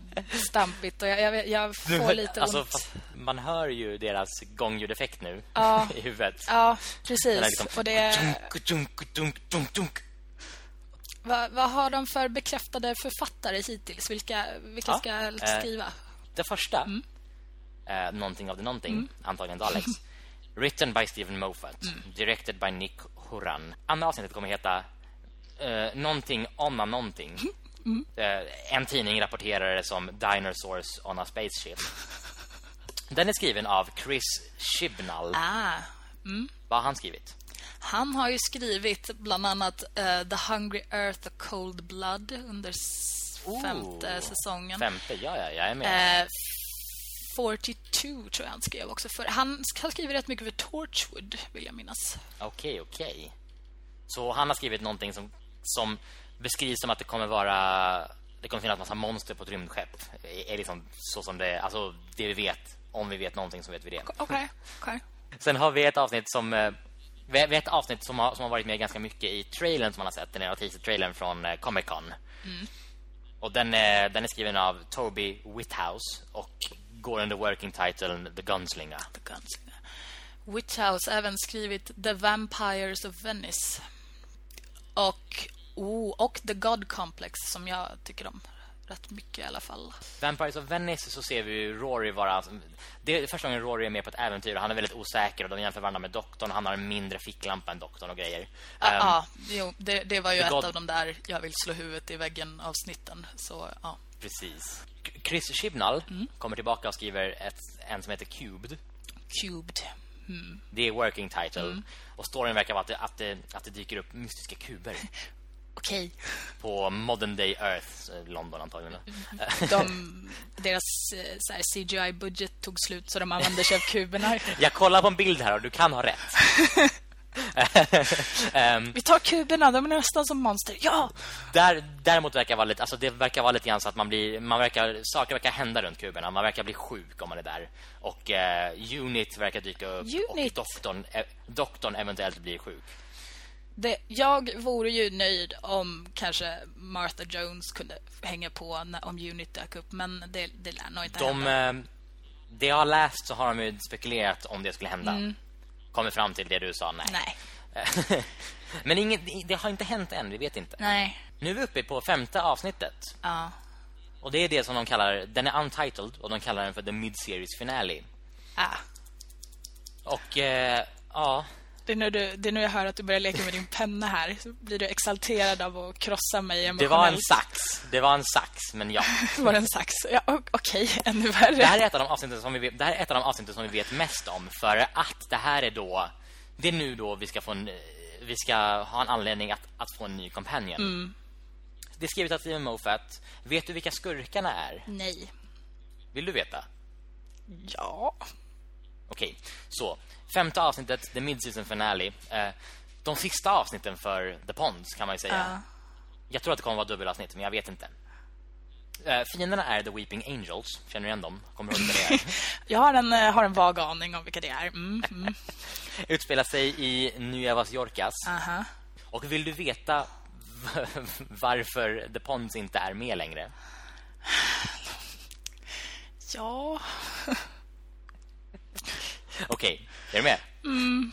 stampigt och jag, jag, jag får lite alltså, ont. Man hör ju deras gångljudeffekt nu ja. [LAUGHS] i huvudet. Ja, precis. Liksom, och det vad, vad, har de för bekräftade författare hittills? Vilka, vilka ja, ska eh, skriva? Det första mm. eh, någonting av det någonting, mm. antagligen Daleks. Written by Stephen Moffat. Mm. Directed by Nick Horan. Andra avsnittet kommer heta uh, Någonting onna någonting. [LAUGHS] Mm. Uh, en tidning rapporterar det som Dinosaurs on a Spaceship. [LAUGHS] Den är skriven av Chris Chibnall. Ah. Mm. Vad har han skrivit? Han har ju skrivit bland annat uh, The Hungry Earth, The Cold Blood under femte säsongen. Femte, ja, ja, jag är med. 42 tror jag han skrev också för. Han har skrivit rätt mycket för Torchwood vill jag minnas. Okej, okay, okej. Okay. Så han har skrivit någonting som som beskrivs som att det kommer vara det kommer finnas massa monster på ett rymdskepp. Är liksom så som det alltså det vi vet om vi vet någonting så vet vi det. Okej, okay, okay. Sen har vi ett avsnitt som eh, vi har ett avsnitt som har, som har varit med ganska mycket i trailern som man har sett, den här teaser-trailern från eh, Comic Con. Mm. Och den är, den är skriven av Toby Whithouse och går under working title The Gunslinger. The Gunslinger. Whithouse även skrivit The Vampires of Venice. Och oh, och The God Complex som jag tycker om rätt mycket i alla fall. Vampires of Venice så ser vi ju Rory vara det är första gången Rory är med på ett äventyr och han är väldigt osäker och de jämför varandra med doktorn han har en mindre ficklampa än doktorn och grejer. Ja, um, ah, jo, det, det var ju ett God... av de där jag vill slå huvudet i väggen avsnitten så ja. Precis. Chris Chibnall mm. kommer tillbaka och skriver ett, en som heter Cubed. Cubed. Mm. Det är working title. Mm. Och storyn verkar vara att det, att, det, att det dyker upp mystiska kuber. [LAUGHS] Okej. Okay. På modern day Earth, London antagligen. De, deras eh, CGI-budget tog slut så de använde sig av kuberna. [LAUGHS] Jag kollar på en bild här och du kan ha rätt. [LAUGHS] um, [LAUGHS] Vi tar kuberna, de är nästan som monster. Ja. Där däremot verkar vara lite alltså det verkar vara lite grann så att man blir man verkar saker verkar hända runt kuberna. Man verkar bli sjuk om man är där. Och uh, Unit verkar dyka upp Unit. och doktorn eh, doktorn eventuellt blir sjuk. Det, jag vore ju nöjd om kanske Martha Jones kunde hänga på när, om Unit dök upp, men det, det lär nog inte de, hända. Eh, det jag har läst så har de ju spekulerat om det skulle hända. Mm kommer fram till det du sa, nej. Nej. [LAUGHS] Men inget, det har inte hänt än, vi vet inte. Nej. Nu är vi uppe på femte avsnittet. Ja. Och det är det som de kallar, den är untitled och de kallar den för the mid-series finale. Ja. Och eh, ja, det är, nu du, det är nu jag hör att du börjar leka med din penna här. Så blir du exalterad av att krossa mig emotionellt. Det var en sax. Det var en sax, men ja. [LAUGHS] var det en sax? Ja, okej, okay. ännu värre. Det här är ett av de avsnitten som vi vet, det här är ett av de avsnitten som vi vet mest om för att det här är då det är nu då vi ska få en, vi ska ha en anledning att, att få en ny companion. Mm. Det är skrivet av Steven Moffat. Vet du vilka skurkarna är? Nej. Vill du veta? Ja. Okej, så femte avsnittet, the mid-season finale. Eh, de sista avsnitten för The Ponds kan man ju säga. Uh. Jag tror att det kommer att vara dubbelavsnitt, men jag vet inte. Uh, fienderna är The Weeping Angels. Känner du igen dem? Kommer du ihåg det är? [LAUGHS] Jag har en, har en vag aning om vilka det är. Mm, mm. [LAUGHS] Utspelar sig i Nuevas Yorkas. Aha. Och vill du veta [LAUGHS] varför The Ponds inte är med längre? Ja. Okej, är du med? Mm.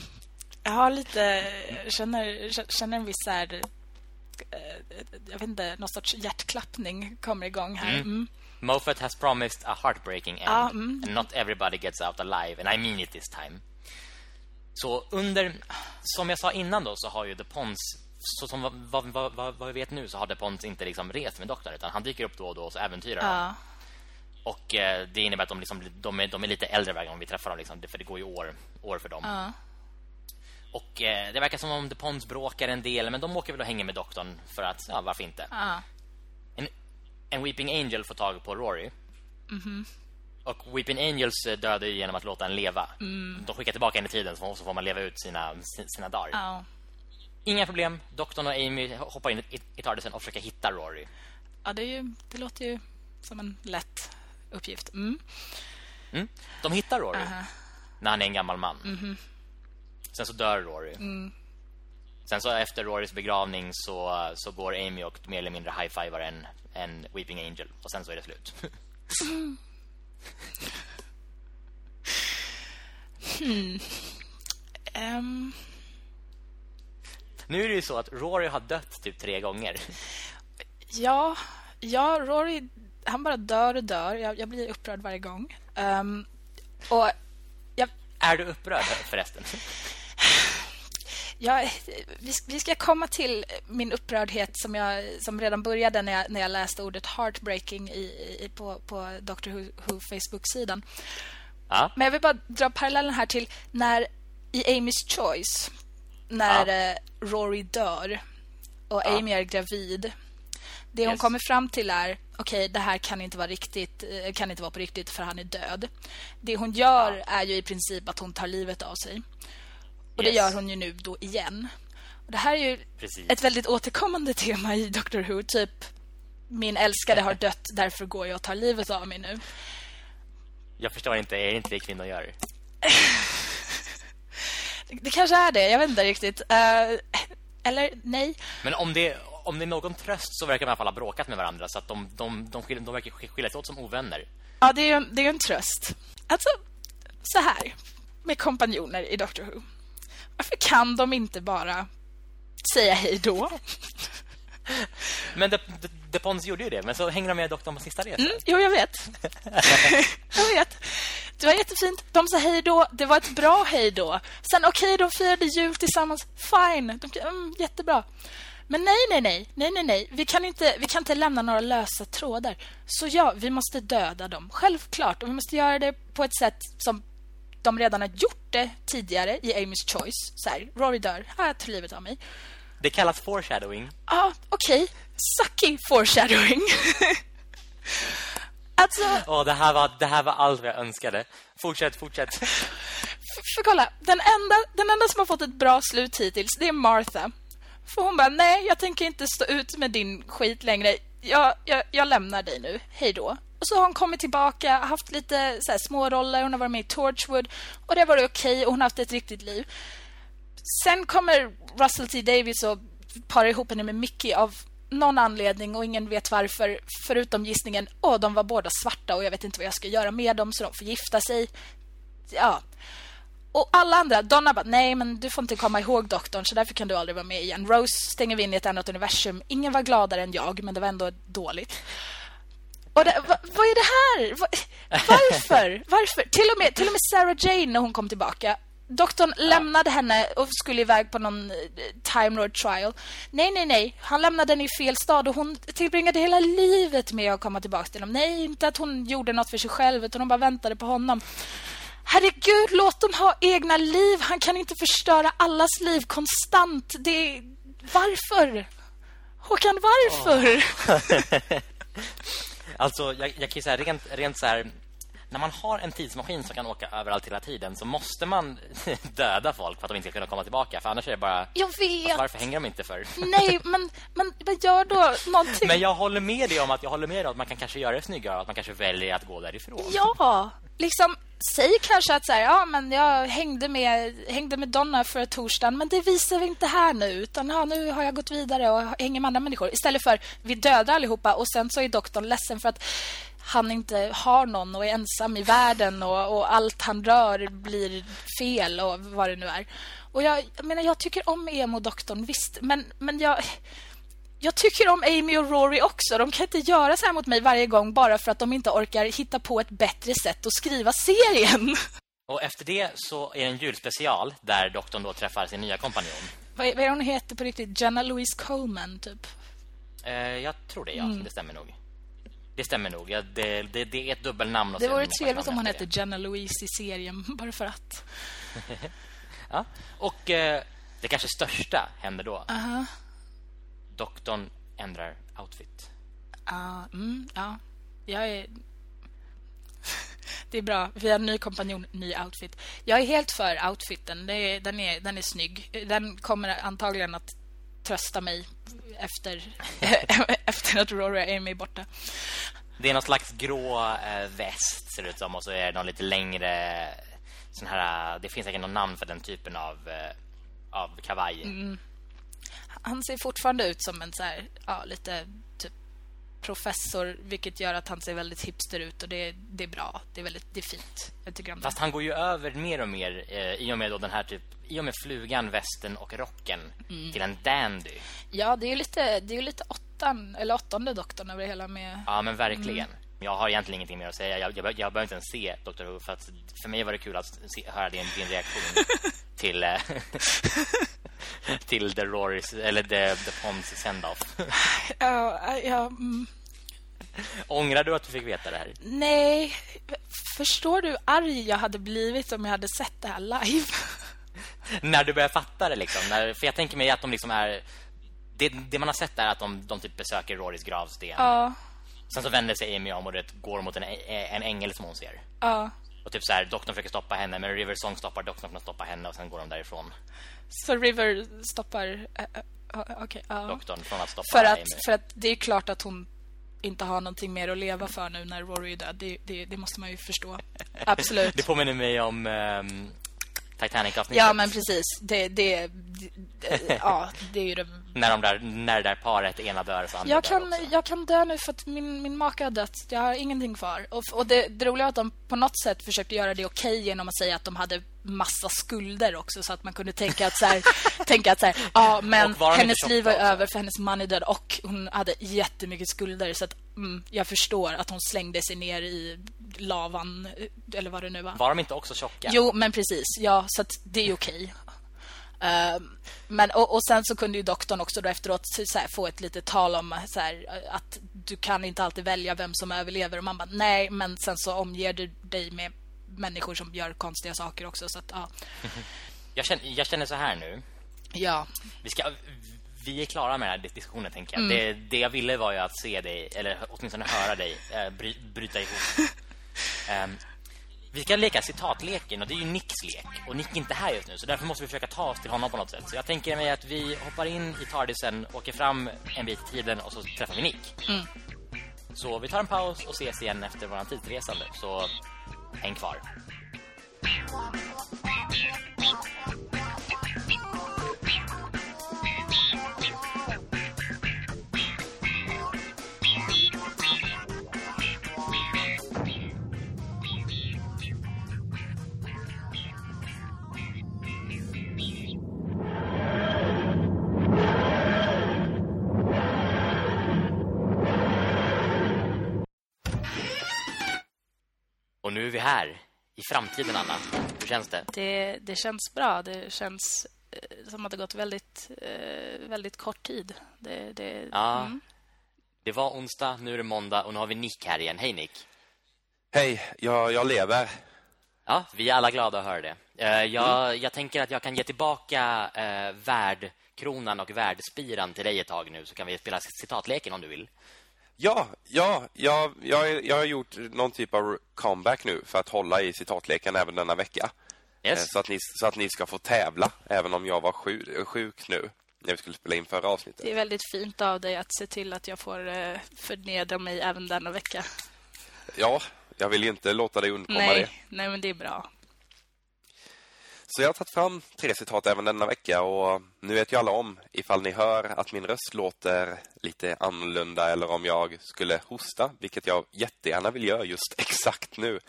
Jag har lite känner känner en viss så här, eh, jag vet inte, någon sorts hjärtklappning kommer igång här. Mm. Moffat has promised a heartbreaking end. Ja, mm. And not everybody gets out alive. And I mean it this time. Så under... Som jag sa innan då så har ju The Ponds... Så som vad, vad, vad, vad vi vet nu så har The Ponds inte liksom rest med doktorn utan han dyker upp då och då och så äventyrar Ja. Och eh, det innebär att de, liksom, de, är, de är lite äldre varje gång vi träffar dem liksom, för det går ju år, år för dem. Ja. Och eh, det verkar som om Ponds bråkar en del men de åker väl och hänger med doktorn för att, ja varför inte? Ja. En, en Weeping Angel får tag på Rory. Mhm. Och Weeping Angels eh, dödar genom att låta en leva. Mm. De skickar tillbaka henne i tiden så får man leva ut sina, si- sina dagar. Ja. Inga problem. Doktorn och Amy hoppar in i, i TARDISen och försöker hitta Rory. Ja, det, är ju, det låter ju som en lätt uppgift. Mm. Mm. De hittar Rory Aha. när han är en gammal man. Mhm. Sen så dör Rory. Mm. Sen så efter Rorys begravning så, så går Amy och mer eller mindre high-fivar en, en Weeping Angel. Och sen så är det slut. Hmm. [LAUGHS] Ehm, nu är det ju så att Rory har dött typ tre gånger. ja, ja, Rory, han bara dör och dör. Jag, jag blir upprörd varje gång. Ehm, och jag, Är du upprörd förresten? jag, vi, ska komma till min upprördhet som, jag, som redan började när jag, när jag läste ordet heartbreaking i, i, på, på Doctor Who, Who Facebook-sidan. Ja. Men jag vill bara dra parallellen här till när i Amy's Choice när Ja. eh, Rory dör och Ja. Amy är gravid. Det hon Yes. kommer fram till är okej, det här kan inte vara riktigt eh, kan inte vara på riktigt för han är död. Det hon gör är ju i princip att hon tar livet av sig. Och det Yes. gör hon ju nu då igen. Och det här är ju Precis. ett väldigt återkommande tema i Doctor Who, typ min älskade har dött, därför går jag och tar livet av mig nu. Jag förstår inte, är det inte det kvinnor gör? [LAUGHS] Det, det kanske är det, jag vet inte riktigt. Eh, eller nej. Men om det, om det är någon tröst så verkar de i alla fall ha bråkat med varandra Så att de, de, de, skil, de verkar skilja sig åt som ovänner Ja, det är det är en tröst. Alltså, så här med kompanjoner i Doctor Who. Varför kan de inte bara säga hej då? [LAUGHS] Men The, The, The Pons gjorde ju det Men så hänger de med doktorn på sista resan Mm, jo, jag vet. [LAUGHS] jag vet. Det var jättefint. De sa hej då. Det var ett bra hej då. Sen okej, de firade jul tillsammans. Fine. De, mm, jättebra. Men nej, nej, nej. Nej, nej, nej. Vi kan, inte, vi kan inte lämna några lösa trådar. Så ja, vi måste döda dem. Självklart. Och vi måste göra det på ett sätt som de redan har gjort det tidigare i Amy's Choice. Så här, Rory dör. Jag tar livet av mig. Det kallas foreshadowing Ja, ah, okej. Sucky foreshadowing. [LAUGHS] alltså, Åh, det, här var, det här var allt jag önskade Fortsätt, fortsätt för kolla, den enda, den enda som har fått ett bra slut hittills, det är Martha. För hon bara, nej, jag tänker inte stå ut med din skit längre. Jag, jag, jag lämnar dig nu. Hej då. Och så har hon kommit tillbaka, haft lite så här, små roller. Hon har varit med i Torchwood. Och det har varit okej och hon har haft ett riktigt liv. Sen kommer Russell T Davies och parar ihop henne med Mickey av någon anledning och ingen vet varför. Förutom gissningen, åh, de var båda svarta och jag vet inte vad jag ska göra med dem så de får gifta sig. Ja. Och alla andra, Donna bara, nej men du får inte komma ihåg doktorn så därför kan du aldrig vara med igen. Rose stänger vi in i ett annat universum. Ingen var gladare än jag, men det var ändå dåligt. Och det, va, vad är det här? Va, varför? [LAUGHS] Varför? Till och, med, till och med Sarah Jane när hon kom tillbaka. Doktorn lämnade henne och skulle iväg på någon eh, Time Lord trial. Nej, nej, nej. Han lämnade henne i fel stad och hon tillbringade hela livet med att komma tillbaka till honom. Nej, inte att hon gjorde något för sig själv utan hon bara väntade på honom. Herregud, låt dem ha egna liv. Han kan inte förstöra allas liv konstant. Det Varför? Håkan, varför? [LAUGHS] Alltså, jag, jag kan ju säga rent, rent så här när man har en tidsmaskin som kan åka överallt hela tiden så måste man [LAUGHS] döda folk för att de inte ska kunna komma tillbaka. För annars är det bara... Jag vet! Alltså, varför hänger de inte för? Nej, [LAUGHS] men, men, men gör då någonting. Men jag håller med dig om att jag håller med dig om att man kan kanske göra det snyggare att man kanske väljer att gå därifrån. Ja, liksom säg kanske att så här, ja men jag hängde med hängde med Donna för torsdagen men det visar vi inte här nu utan ja, nu har jag gått vidare och hänger med andra människor istället för vi dödar allihopa och sen så är doktorn ledsen för att han inte har någon och är ensam i världen och, och allt han rör blir fel och vad det nu är. Och jag, jag menar jag tycker om emo-doktorn visst men men jag jag tycker om Amy och Rory också. De kan inte göra så här mot mig varje gång bara för att de inte orkar hitta på ett bättre sätt att skriva serien. Och efter det så är det en julspecial där doktorn då träffar sin nya kompanjon. Vad, vad är hon heter på riktigt? Jenna Louise Coleman typ. Eh, jag tror det, ja. Mm. Det stämmer nog. Det stämmer nog. Ja, det, det, det, är ett dubbelnamn. Det vore trevligt om hon hette Jenna Louise i serien, [LAUGHS] bara för att. [LAUGHS] ja. Och eh, det kanske största händer då. Uh -huh. Doktorn ändrar outfit. Uh, mm, ja, jag är... [LAUGHS] det är bra. Vi har en ny kompanjon, ny outfit. Jag är helt för outfiten. Är, den, är, den är snygg. Den kommer antagligen att trösta mig efter, [LAUGHS] efter att Rory är borta. Det är någon slags grå äh, väst ser det ut som och så är det någon lite längre sån här det finns säkert någon namn för den typen av äh, av kavaj. Mm han ser fortfarande ut som en så här, ja, lite typ professor vilket gör att han ser väldigt hipster ut och det, det är bra. Det är väldigt det är fint. Jag tycker om Fast han går ju över mer och mer eh, i och med då den här typ i och med flugan, västen och rocken mm. till en dandy. Ja, det är ju lite det är lite åttan eller åttonde doktorn över hela med. Ja, men verkligen. Mm. Jag har egentligen ingenting mer att säga. Jag, jag, jag behöver inte ens se Dr. Who för att för mig var det kul att se, höra din, din reaktion [LAUGHS] till eh, [LAUGHS] till The Rorys eller The, the Ponds send-off. Ja, ja. Mm. Ångrar du att du fick veta det här? Nej. Förstår du arg jag hade blivit om jag hade sett det här live? När du börjar fatta det liksom. När, för jag tänker mig att de liksom är... Det, det man har sett är att de, de typ besöker Rorys gravsten. Ja. Sen så vänder sig Amy om och det går mot en, en ängel som hon ser. Ja. Och typ så här, doktorn försöker stoppa henne Men River Song stoppar doktorn från att stoppa henne Och sen går de därifrån Så River stoppar uh, okay, uh. Doktorn från att stoppa för att, Amy. för att det är klart att hon inte har någonting mer att leva för nu när Rory är död. Det, det, det måste man ju förstå. [LAUGHS] Absolut. det påminner mig om um, Titanic-avsnittet. Ja, men precis. Det, det, det, ja, det är ju det... när, de där, när det där paret ena dör så jag kan, jag kan dö nu för att min, min maka har dött. Jag har ingenting kvar. Och, och det, det roliga är att de på något sätt försökte göra det okej okay genom att säga att de hade massa skulder också så att man kunde tänka att så här, [LAUGHS] tänka att så här, ja men hennes liv var över för hennes man är död och hon hade jättemycket skulder så att mm, jag förstår att hon slängde sig ner i lavan eller vad det nu var. Var de inte också tjocka? Jo, men precis. Ja, så det är okej. Uh, men och, och, sen så kunde ju doktorn också då efteråt så här, få ett litet tal om så här, att du kan inte alltid välja vem som överlever och man bara nej, men sen så omger du dig med människor som gör konstiga saker också så att ja. [LAUGHS] jag känner jag känner så här nu. Ja. Vi ska vi är klara med den här diskussionen tänker jag. Mm. Det, det jag ville var ju att se dig eller åtminstone höra dig äh, bry, bryta ihop. Um, [LAUGHS] vi ska leka citatleken och det är ju Nicks lek. Och Nick är inte här just nu så därför måste vi försöka ta oss till honom på något sätt. Så jag tänker mig att vi hoppar in i Tardisen, åker fram en bit i tiden och så träffar vi Nick. Mm. Så vi tar en paus och ses igen efter våran tidsresande. Så häng kvar. Vi här i framtiden, Anna. Hur känns det? Det, det känns bra. Det känns eh, som att det gått väldigt, eh, väldigt kort tid. Det, det, ja, mm. det var onsdag, nu är det måndag och nu har vi Nick här igen. Hej, Nick. Hej, jag, jag lever. Ja, vi är alla glada att höra det. Uh, jag, mm. jag tänker att jag kan ge tillbaka uh, värdkronan och värdspiran till dig ett tag nu så kan vi spela citatleken om du vill. Ja, ja, jag, jag, jag har gjort någon typ av comeback nu för att hålla i citatleken även denna vecka. Yes. Eh, Så, att ni, så att ni ska få tävla, även om jag var sjuk, sjuk nu när vi skulle spela in förra avsnittet. Det är väldigt fint av dig att se till att jag får eh, förnedra mig även denna vecka. Ja, jag vill ju inte låta dig undkomma det. Nej, nej, men det är bra. Så jag har tagit fram tre citat även denna vecka och nu vet ju alla om ifall ni hör att min röst låter lite annorlunda eller om jag skulle hosta, vilket jag jättegärna vill göra just [LAUGHS] exakt nu.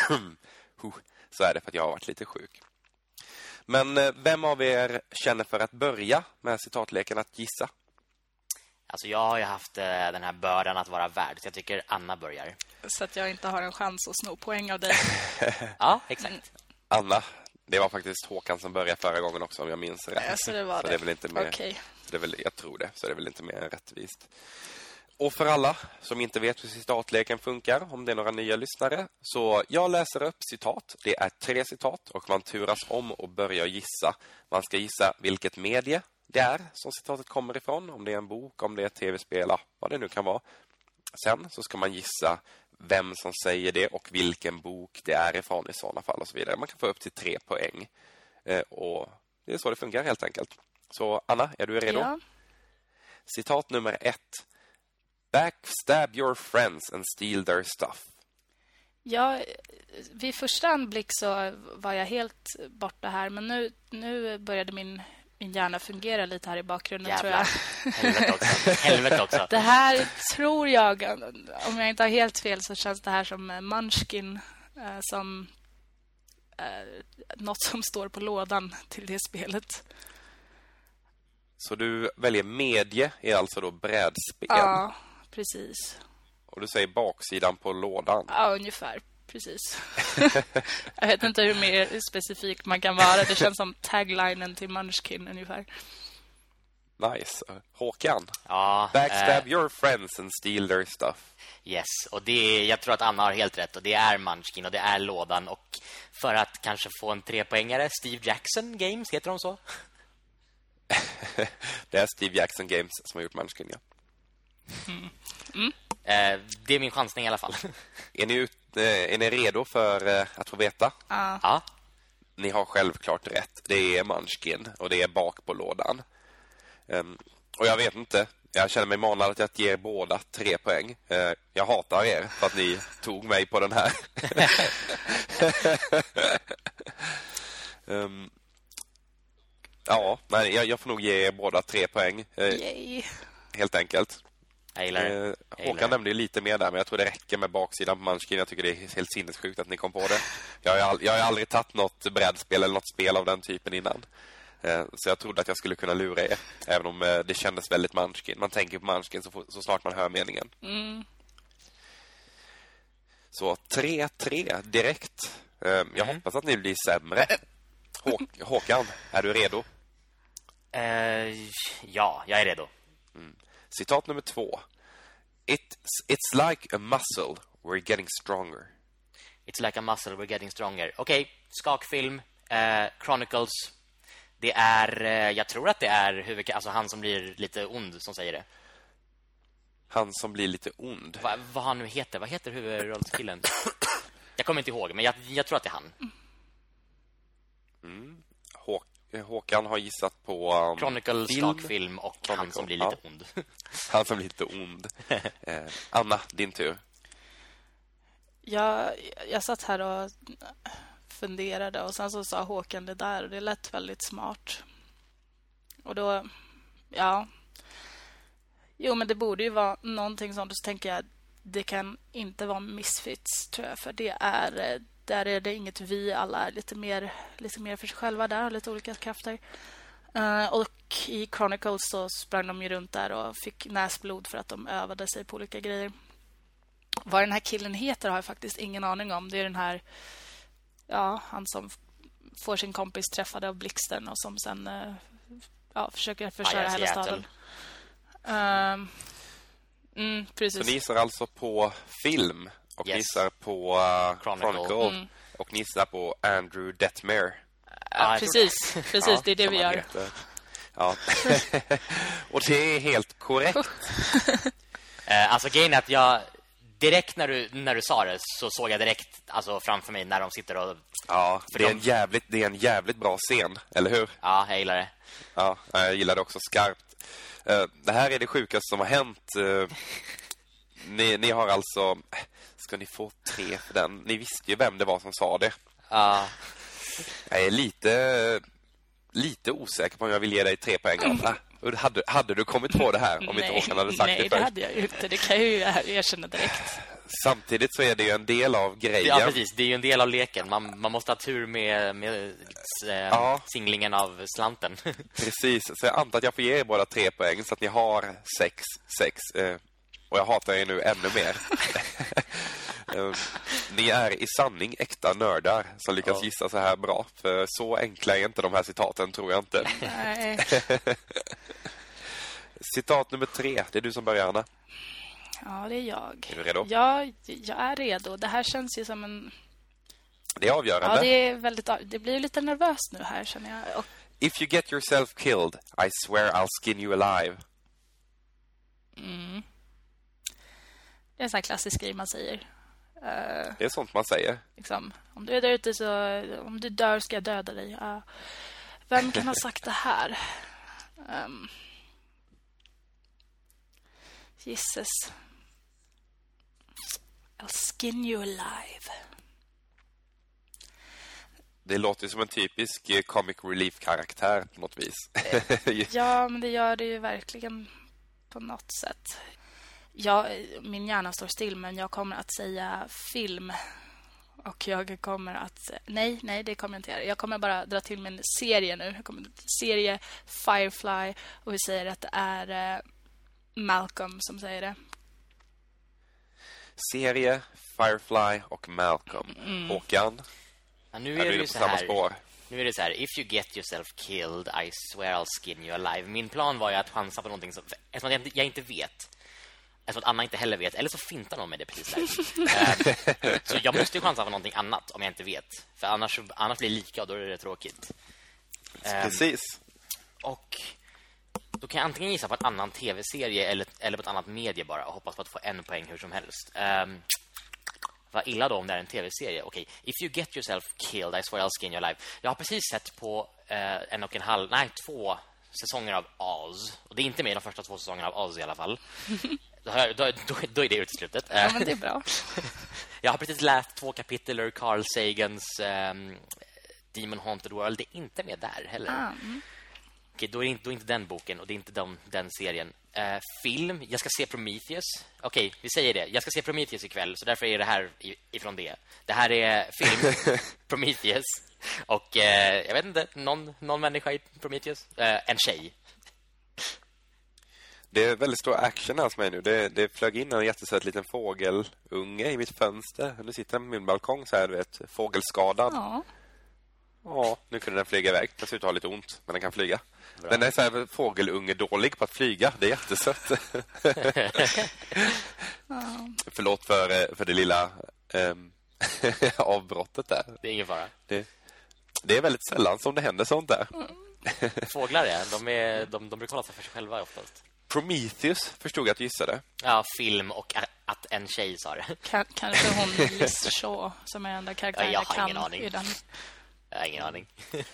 [COUGHS] Så är det för att jag har varit lite sjuk. Men eh, vem av er känner för att börja med citatleken att gissa? Alltså jag har ju haft eh, den här bördan att vara värd, så jag tycker Anna börjar. Så att jag inte har en chans att sno poäng av dig. [LAUGHS] Ja, exakt. Anna, det var faktiskt Håkan som började förra gången också om jag minns rätt. Ja, så det var så det. det är väl inte mer, så det är väl, jag tror det, så det är väl inte mer rättvist. Och för alla som inte vet hur citatleken funkar, om det är några nya lyssnare, så jag läser upp citat. Det är tre citat och man turas om och börjar gissa. Man ska gissa vilket medie det är som citatet kommer ifrån, om det är en bok, om det är ett tv-spel, vad det nu kan vara. Sen så ska man gissa vem som säger det och vilken bok det är ifrån i sådana fall och så vidare. Man kan få upp till tre poäng. Eh, och det är så det funkar helt enkelt. Så Anna, är du redo? Ja. Citat nummer ett. Backstab your friends and steal their stuff. Ja, vid första anblick så var jag helt borta här. Men nu, nu började min, min hjärna fungera lite här i bakgrunden, tror Jävlar. jag. Helvete också. [LAUGHS] Helvete också. Det här tror jag, om jag inte har helt fel, så känns det här som eh, Munchkin. Eh, som eh, något som står på lådan till det spelet. Så du väljer medie, är alltså då brädspel. Ja, precis. Och du säger baksidan på lådan. Ja, ungefär. Precis. [LAUGHS] jag vet inte hur mer specifikt man kan vara. Det känns som taglinen till Munchkin ungefär. Nice. Håkan. Ja, Backstab eh, your friends and steal their stuff. yes. Och det är, jag tror att Anna har helt rätt. Och det är Munchkin och det är lådan. Och för att kanske få en trepoängare, Steve Jackson Games, heter de så? [LAUGHS] Det är Steve Jackson Games som har gjort Munchkin, ja. Eh, det är min chansning i alla fall. [LAUGHS] Är ni, ut, är ni redo för eh, att få veta? ja, Ni har självklart rätt. Det är Munchkin och det är bak på lådan. Ehm, och jag vet inte. Jag känner mig manad att ge er båda tre poäng. Eh, jag hatar er för att ni [LAUGHS] tog mig på den här. [LAUGHS] Ehm, ja, nej, jag, jag får nog ge er båda tre poäng. eh, Yay. helt enkelt. Jag gillar det. Eh, Jag gillar Håkan det. nämnde ju lite mer där, men jag tror det räcker med baksidan på Munchkin. Jag tycker det är helt sinnessjukt att ni kom på det. Jag har, all, jag har aldrig tagit något brädspel eller något spel av den typen innan. Eh, Så jag trodde att jag skulle kunna lura er, även om eh, det kändes väldigt Munchkin. Man tänker på Munchkin så, så snart man hör meningen. Så 3-3 direkt. Eh, Jag hoppas att ni blir sämre. Hå Håkan, är du redo? Ja, jag är redo. Citat nummer två. It's, it's like a muscle. We're getting stronger. It's like a muscle, we're getting stronger. Okej, skakfilm, eh, Chronicles. Det är, eh, jag tror att det är huvud, alltså han som blir lite ond som säger det. Han som blir lite ond. Va, vad han nu heter, vad heter huvudrollskillen? Jag kommer inte ihåg, men jag, jag tror att det är han. Hå Håkan har gissat på... Um, Chronicle, film. skakfilm och han Chronicle, som blir ja. lite ond. [LAUGHS] Han som blir lite ond. eh, Anna, din tur. Jag, jag satt här och funderade och sen så sa Håkan det där och det lät väldigt smart. Och då, ja. Jo, men det borde ju vara någonting sånt. Och så tänker jag, det kan inte vara Misfits, tror jag. För det är, eh, där är det inget vi. Alla är lite mer, lite mer för sig själva där, har lite olika krafter. Eh, och i Chronicles så sprang de ju runt där och fick näsblod för att de övade sig på olika grejer. Vad den här killen heter har jag faktiskt ingen aning om. Det är den här... Ja, han som får sin kompis träffad av blixten och som sen eh, ja, försöker förstöra hela staden. Ehm, mm, Så precis. ni gissar alltså på film och Yes. gissar på uh, Chronicle. Chronicle. Och ni gissar på Andrew Detmer. ja, jag tror- precis, precis det är det vi gör. heter. Ja. [LAUGHS] och det är helt korrekt. [LAUGHS] Eh, alltså grejen är att jag direkt när du när du sa det så såg jag direkt alltså framför mig när de sitter och Ja, För det är, de- en jävligt, det är en jävligt bra scen, eller hur? ja, jag gillar det. Ja, jag gillar det också skarpt. Eh, Det här är det sjukaste som har hänt. Eh, Ni, ni har alltså... Ska ni få tre för den? Ni visste ju vem det var som sa det. Ja. Jag är lite, lite osäker på om jag vill ge dig tre poäng. Och Hade, hade du kommit på det här om inte Håkan hade sagt nej, det det först? hade jag inte. Det kan jag ju erkänna direkt. Samtidigt så är det ju en del av grejen. ja, precis. Det är ju en del av leken. Man, man måste ha tur med, med eh, Ja. singlingen av slanten. Precis, så jag antar att jag får ge er båda tre poäng så att ni har sex, sex. Eh, och jag hatar er nu ännu mer. [LAUGHS] Eh, ni är i sanning äkta nördar som lyckas Ja. gissa så här bra. För så enkla är inte de här citaten, tror jag inte. Nej. [LAUGHS] Citat nummer tre, det är du som börjar, Anna. Ja, det är jag. Är du redo? Ja, jag är redo. Det här känns ju som en... Det är avgörande. Ja, det är väldigt... Det blir lite nervöst nu här, känner jag. Och If you get yourself killed, I swear I'll skin you alive. är en sån här klassisk grej man säger. Eh, Det är sånt man säger. liksom, om du är där ute så... Om du dör ska jag döda dig. Ja. vem kan ha sagt det här? Um, Jesus. I'll skin you alive. Det låter som en typisk eh, comic relief-karaktär på något vis. [LAUGHS] Ja, men det gör det ju verkligen på något sätt. Ja, min hjärna står still, men jag kommer att säga film. Och jag kommer att... Nej, nej, det kommer jag inte göra. Jag kommer bara dra till min serie nu. Jag kommer serie Firefly och vi säger att det är eh, Malcolm som säger det. Serie, Firefly och Malcolm. Mm. Håkan, Ja, nu är är du det ju på så samma här. spår? Nu är det så här, if you get yourself killed, I swear I'll skin you alive. Min plan var ju att chansa på någonting som, eftersom jag, inte- jag inte vet. Eftersom att Anna inte heller vet. Eller så fintar någon med det precis där. Eh, så jag måste ju chansa på någonting annat om jag inte vet. För annars, annars blir det lika och då är det tråkigt. Eh, Precis. och då kan jag antingen gissa på en annan tv-serie eller, eller på ett annat medie bara och hoppas på att få en poäng hur som helst. Um, vad illa då om det är en tv-serie. Okej, if you get yourself killed, I swear I'll skin you alive. Jag har precis sett på eh, en och en halv, nej två säsonger av Oz. Och det är inte med i de första två säsongerna av Oz i alla fall. Då, har då, då, då är det uteslutet. Ja, men det är bra. [LAUGHS] Jag har precis läst två kapitel ur Carl Sagans ehm, Demon Haunted World. Det är inte med där heller. Ah, mm. Okej, då är, inte, då är inte den boken och det är inte de, den serien. Eh, film, jag ska se Prometheus. Okej, vi säger det. Jag ska se Prometheus ikväll, så därför är det här ifrån det. Det här är film, [LAUGHS] Prometheus. Och eh, jag vet inte, någon, någon människa i Prometheus. Eh, en tjej. Det är väldigt stor action här hos mig nu. Det, det flög in en jättesöt liten fågelunge i mitt fönster. Nu sitter den på min balkong så här, du vet, fågelskadad. Ja. Ja. nu kunde den flyga iväg. Den ser ut att ha lite ont, men den kan flyga. Den är så här fågelunge dålig på att flyga. Det är jättesött. [LAUGHS] Förlåt för, eh, för det lilla ehm, [LAUGHS] avbrottet där. Det är ingen fara. Det, det är väldigt sällan som det händer sånt där. [LAUGHS] Fåglar är, de, är, de, de brukar hålla sig för sig själva oftast. Prometheus förstod jag att du gissade. Ja, film och att en tjej sa det. Kan, kanske hon [LAUGHS] Liz Shaw som är den enda karaktären Ja, jag jag kan ingen aning. i den. Jag har ingen aning. [LAUGHS]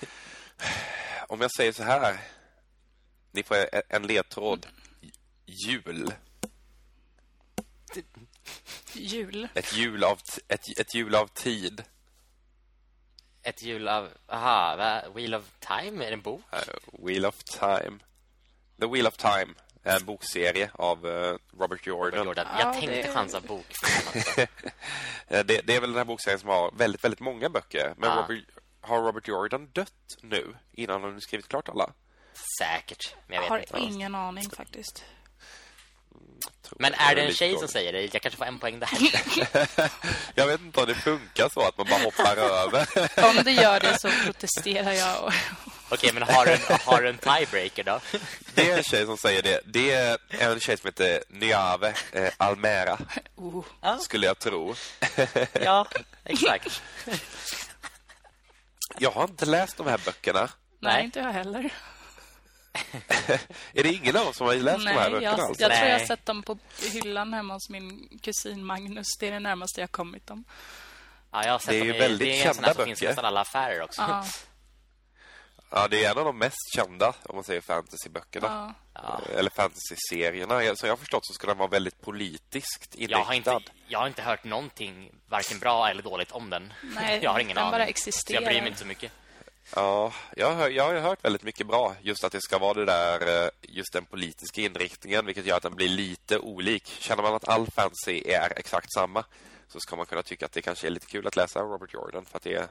Om jag säger så här. Ni får e- en ledtråd. Jul. Jul. Ett jul av, ett, ett jul av tid. Ett jul av... Aha? Wheel of Time? Är det en bok? Uh, Wheel of Time. The Wheel of Time. En bokserie av eh, Robert Jordan. Jordan. Ja, Jag tänkte det- chansa bok. [LAUGHS] Eh, det, det är väl den här bokserien som har väldigt, väldigt många böcker. Men Ah. Robert, har Robert Jordan dött nu? Innan han har skrivit klart alla? Säkert, men jag vet Har inte. ingen aning faktiskt. Tror Men jag. är det en tjej som säger det? Jag kanske får en poäng där. [LAUGHS] Jag vet inte om det funkar så att man bara hoppar [LAUGHS] över. Om det gör det så protesterar jag. Och... Okej, men har du en, har du en tiebreaker då? [LAUGHS] Det är en tjej som säger det. Det är en tjej som heter Nyave eh, Almera, Oh. skulle jag tro. [LAUGHS] Ja, exakt. [LAUGHS] Jag har inte läst de här böckerna. Nej, Nej. inte jag heller. är det ingen av oss som har läst Nej, de här böckerna jag, alltså? jag tror jag har sett dem på hyllan hemma hos min kusin Magnus. Det är det närmaste jag kommit dem. Ja, jag har sett Det är dem ju väldigt Det är kända som finns i böcker. nästan alla affärer också. Ja, Ja, det är en av de mest kända, om man säger fantasyböckerna. ja. Eller fantasy-serierna. Så jag har förstått så ska den vara väldigt politiskt inriktad. Jag har, inte, jag har inte hört någonting, varken bra eller dåligt om den. Nej, [LAUGHS] jag har ingen den aning. bara existerar. Jag bryr mig inte så mycket. Ja, jag har, jag har hört väldigt mycket bra. Just att det ska vara det där, eh, just den politiska inriktningen, vilket gör att den blir lite olik. Känner man att all fantasy är exakt samma så ska man kunna tycka att det kanske är lite kul att läsa Robert Jordan för att det är,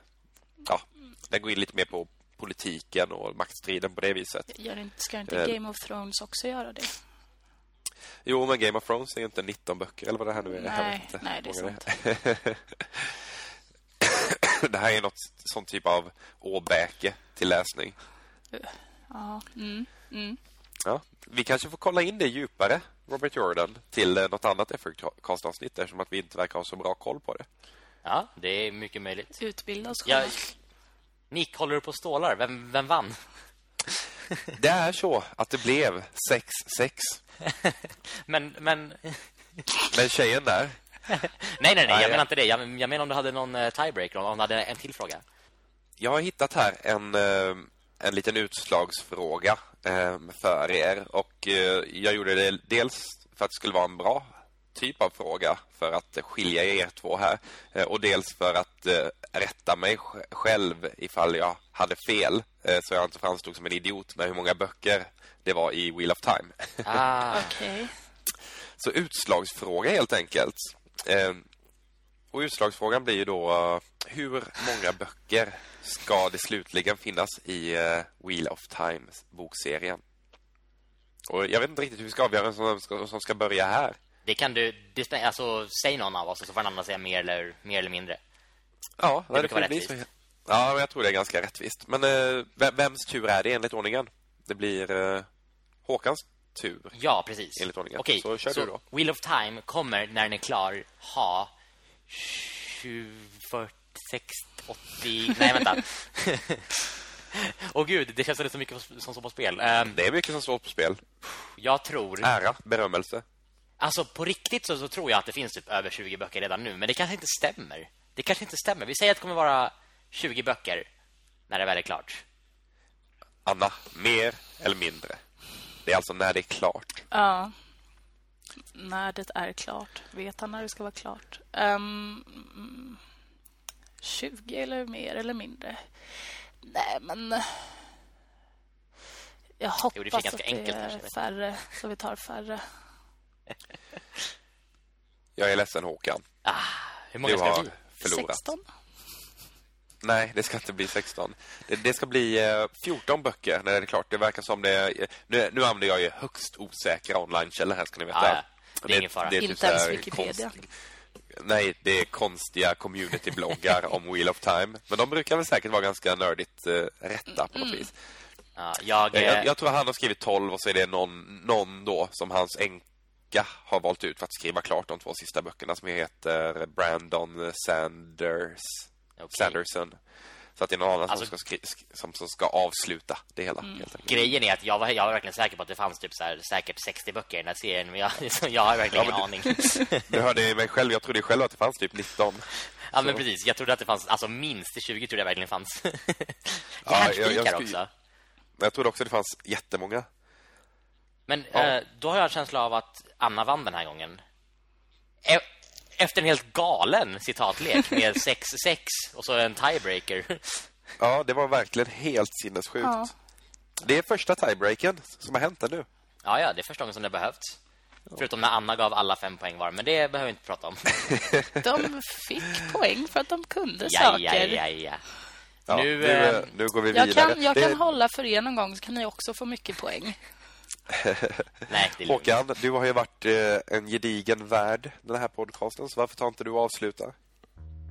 ja, den går in lite mer på politiken och maktstriden på det viset. Gör inte, ska inte Eh. Game of Thrones också göra det? Jo, men Game of Thrones är ju inte 19 böcker eller vad det här nu är. Nej, nej, det är sant. [COUGHS] det här är något sån typ av åbäke till läsning. Ja, mm, mm. Ja, vi kanske får kolla in det djupare, Robert Jordan, till eh, något annat Effortcast-avsnitt eftersom att vi inte verkar ha så bra koll på det. Ja, det är mycket möjligt. Utbilda oss själva. Nick, håller du på stålar? Vem, vem vann? [LAUGHS] Det är så att det blev 6-6. [LAUGHS] Men, men... Men tjejen där, [LAUGHS] Nej, nej, nej, jag menar inte det. Jag, jag menar om du hade någon eh, tiebreaker, om du hade en till fråga. jag har hittat här en, eh, en liten utslagsfråga eh, för er. Och jag gjorde det dels för att det skulle vara en bra typ av fråga för att skilja er två här. Eh, Och dels för att eh, rätta mig sj- själv ifall jag hade fel. eh, Så jag inte framstod som en idiot med hur många böcker det var i Wheel of Time. [LAUGHS] Ah, Okej. Så utslagsfråga helt enkelt. Och utslagsfrågan blir ju då hur många böcker ska det slutligen finnas i Wheel of Time bokserien? Och jag vet inte riktigt hur vi ska avgöra vem som ska, som ska börja här. Det kan du... Det, alltså, säg någon av oss så får den andra säga mer eller, mer eller mindre. Ja, det, brukar får vara rättvist. så. Ja, jag tror det är ganska rättvist. Men eh, vem- vems tur är det enligt ordningen? Det blir eh, Håkans tur. Ja, precis. Enligt ordningen. Okej, Så kör du då. Wheel of Time kommer, när den är klar, ha 20, 40, 60, 80... Nej, vänta. Åh [LAUGHS] gud, det känns så mycket som står på spel. Ehm, Det är mycket som står på spel. jag tror... Ära, berömmelse. Alltså, på riktigt så, så tror jag att det finns typ över 20 böcker redan nu. Men det kanske inte stämmer. Det kanske inte stämmer. Vi säger att det kommer vara 20 böcker när det väl är klart. Anna, mer eller mindre? Det är alltså när det är klart. Ja. När det är klart. Vet han när det ska vara klart? Um, mm, 20 eller mer eller mindre? Nej, men... Jag hoppas Jo, det att ganska det enkelt är färre, så vi tar färre. [LAUGHS] Jag är ledsen Håkan. Hur många Du ska det har bli? förlorat. 16? Nej, det ska inte bli 16. Det, det ska bli eh, 14 böcker när det är klart. Det verkar som det... eh, Nu, nu använder jag ju högst osäkra online-källor här, ska ni veta. Ja, ja. Det är ingen fara. typ Inte så här ens Wikipedia. konst- Nej, det är konstiga community-bloggar om Wheel of Time. Men de brukar väl säkert vara ganska nördigt eh, rätta på något vis. Ja, jag, Eh, eh, Jag, jag tror han har skrivit 12 och så är det någon, någon då som hans änka har valt ut för att skriva klart de två sista böckerna som heter Brandon Sanders Okej. Sanderson. Så att det är någon annan Alltså- som, ska som, som ska avsluta det hela. Mm. Grejen är att jag var, jag var verkligen säker på att det fanns typ så här, säkert 60 böcker i den här serien. Men jag, [LAUGHS] så jag har verkligen Ja, ingen aning. Du hörde mig själv, jag trodde själv att det fanns typ 19. [LAUGHS] Ja, men precis. Jag trodde att det fanns, alltså minst 20 trodde jag verkligen fanns. [LAUGHS] Ja, jag- jag skulle- också. Jag trodde också det fanns jättemånga. Men Ja. eh, då har jag en känsla av att Anna vann den här gången. E efter en helt galen citatlek med [LAUGHS] 6-6 och så en tiebreaker. Ja, det var verkligen helt sinnessjukt. Ja. Det är första tiebreaken som har hänt ännu. Ja, ja, det är första gången som det behövts. Förutom när Anna gav alla fem poäng var. Men det behöver vi inte prata om. [LAUGHS] De fick poäng för att de kunde ja, saker. ja, ja, ja. Ja, Nu, nu, eh, eh, nu går vi Jag vidare. kan, jag Det- kan hålla för er någon gång så kan ni också få mycket poäng. [LAUGHS] Nej, det är lugnt. Håkan, du har ju varit eh, en gedigen värd den här podcasten, så varför tar inte du och avslutar?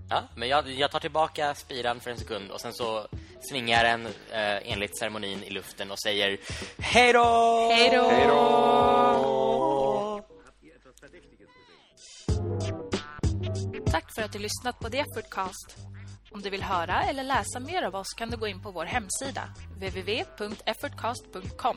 Ja, men jag, jag tar tillbaka spiran för en sekund och sen så svingar jag den eh, enligt ceremonin i luften och säger Hej då! Hej då! Hej då! Tack för att du lyssnat på The Effortcast. Om du vill höra eller läsa mer av oss kan du gå in på vår hemsida www.effortcast.com.